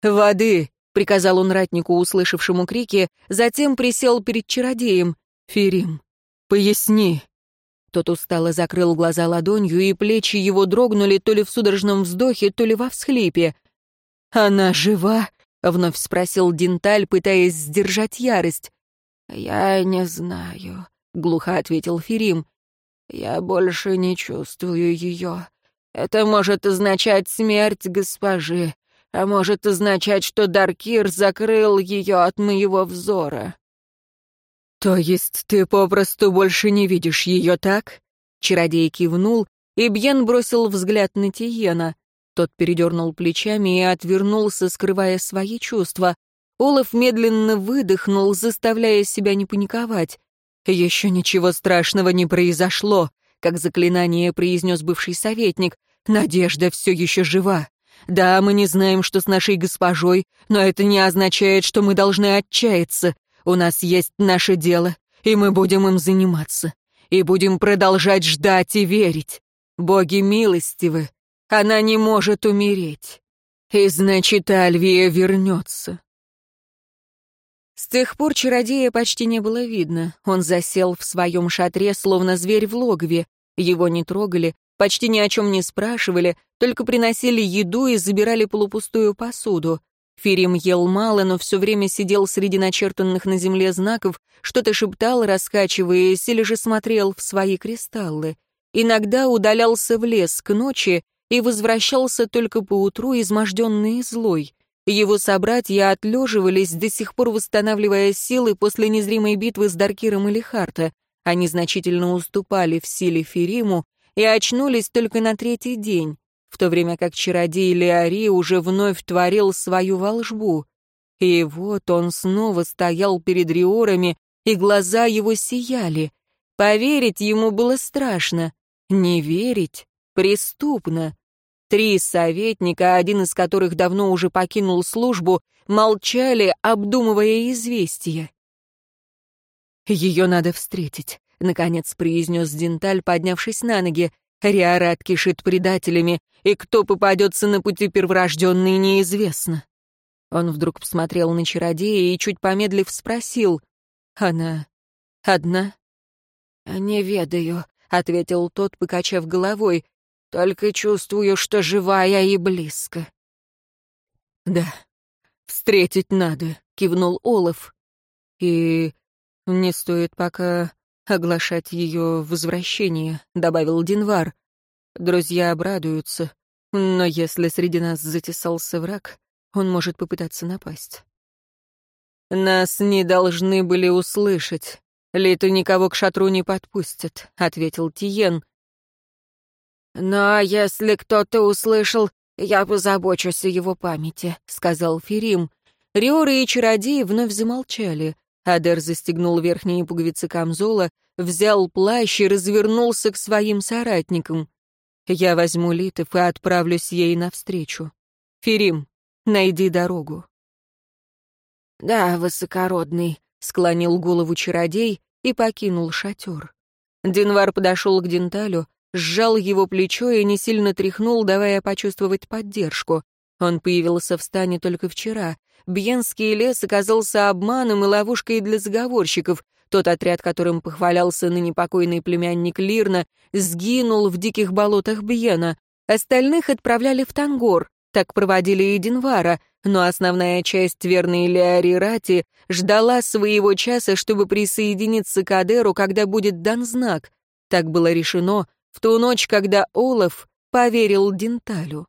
Speaker 2: «Воды!» — приказал он ратнику, услышавшему крики, затем присел перед чародеем. «Ферим, поясни!» Тот устало закрыл глаза ладонью, и плечи его дрогнули то ли в судорожном вздохе, то ли во всхлипе. «Она жива?» — вновь спросил Динталь, пытаясь сдержать ярость. «Я не знаю», — глухо ответил Ферим. «Я больше не чувствую ее. Это может означать смерть госпожи, а может означать, что Даркир закрыл ее от моего взора». «То есть ты попросту больше не видишь ее, так?» Чародей кивнул, и Бьен бросил взгляд на Тиена. Тот передернул плечами и отвернулся, скрывая свои чувства. Олаф медленно выдохнул, заставляя себя не паниковать. «Еще ничего страшного не произошло», — как заклинание произнес бывший советник. «Надежда все еще жива. Да, мы не знаем, что с нашей госпожой, но это не означает, что мы должны отчаяться. У нас есть наше дело, и мы будем им заниматься. И будем продолжать ждать и верить. Боги милостивы, она не может умереть. И значит, Альвия вернется. С тех пор чародея почти не было видно. Он засел в своем шатре, словно зверь в логове. Его не трогали, почти ни о чем не спрашивали, только приносили еду и забирали полупустую посуду. Фирим ел мало, но все время сидел среди начертанных на земле знаков, что-то шептал, раскачиваясь, или же смотрел в свои кристаллы. Иногда удалялся в лес к ночи и возвращался только поутру изможденный и злой. Его собратья отлеживались, до сих пор восстанавливая силы после незримой битвы с Даркиром и Лихарта. Они значительно уступали в силе Фериму и очнулись только на третий день, в то время как чародей Леари уже вновь творил свою волшбу. И вот он снова стоял перед Риорами, и глаза его сияли. Поверить ему было страшно. Не верить преступно. Три советника, один из которых давно уже покинул службу, молчали, обдумывая известие. «Ее надо встретить», — наконец произнес Денталь, поднявшись на ноги. «Риарат кишит предателями, и кто попадется на пути перворожденный, неизвестно». Он вдруг посмотрел на чародея и, чуть помедлив, спросил. «Она одна?» «Не ведаю», — ответил тот, покачав головой. «Только чувствую, что живая и близко». «Да, встретить надо», — кивнул Олаф. «И не стоит пока оглашать ее возвращение», — добавил Динвар. «Друзья обрадуются, но если среди нас затесался враг, он может попытаться напасть». «Нас не должны были услышать. Литу никого к шатру не подпустят», — ответил Тиен. «Но если кто-то услышал, я позабочусь о его памяти», — сказал Ферим. Риоры и чародеи вновь замолчали. Адер застегнул верхние пуговицы камзола, взял плащ и развернулся к своим соратникам. «Я возьму Литов и отправлюсь ей навстречу. Ферим, найди дорогу». «Да, высокородный», — склонил голову чародей и покинул шатер. Динвар подошел к Денталю, сжал его плечо и не сильно тряхнул, давая почувствовать поддержку. Он появился в стане только вчера. Бьенский лес оказался обманом и ловушкой для заговорщиков. Тот отряд, которым похвалялся ныне покойный племянник Лирна, сгинул в диких болотах Бьена. Остальных отправляли в Тангор. Так проводили и Динвара, но основная часть верной Леари Рати ждала своего часа, чтобы присоединиться к Адеру, когда будет дан знак. Так было решено в ту ночь, когда Олаф поверил Динталю.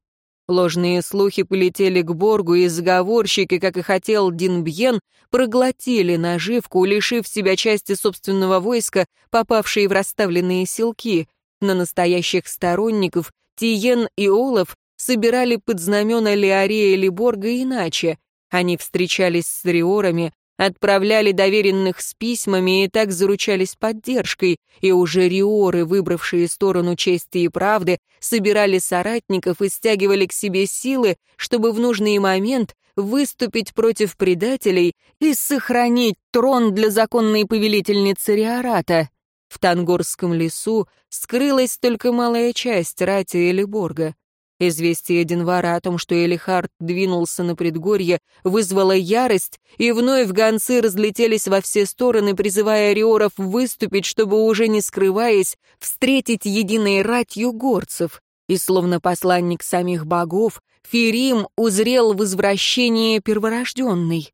Speaker 2: Ложные слухи полетели к Боргу, и заговорщики, как и хотел Динбьен, проглотили наживку, лишив себя части собственного войска, попавшие в расставленные селки. На настоящих сторонников Тиен и Олаф собирали под знамена Леория или Борга иначе. Они встречались с риорами, отправляли доверенных с письмами и так заручались поддержкой, и уже риоры, выбравшие сторону чести и правды, собирали соратников и стягивали к себе силы, чтобы в нужный момент выступить против предателей и сохранить трон для законной повелительницы Риората. В Тангорском лесу скрылась только малая часть Рати или Борга. Известие Денвара о том, что Элихард двинулся на предгорье, вызвало ярость, и вновь гонцы разлетелись во все стороны, призывая риоров выступить, чтобы, уже не скрываясь, встретить единой ратью горцев. И словно посланник самих богов, Ферим узрел возвращение перворожденной.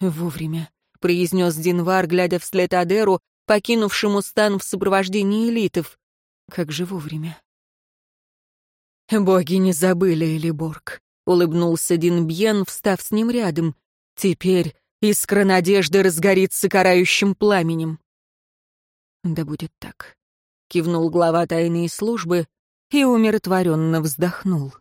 Speaker 2: «Вовремя», — произнес Динвар, глядя вслед Адеру, покинувшему стан в сопровождении элитов. «Как же вовремя». «Боги не забыли, Элиборг», — улыбнулся Динбьен, встав с ним рядом. «Теперь искра надежды разгорится карающим пламенем». «Да будет так», — кивнул глава тайной службы и умиротворенно вздохнул.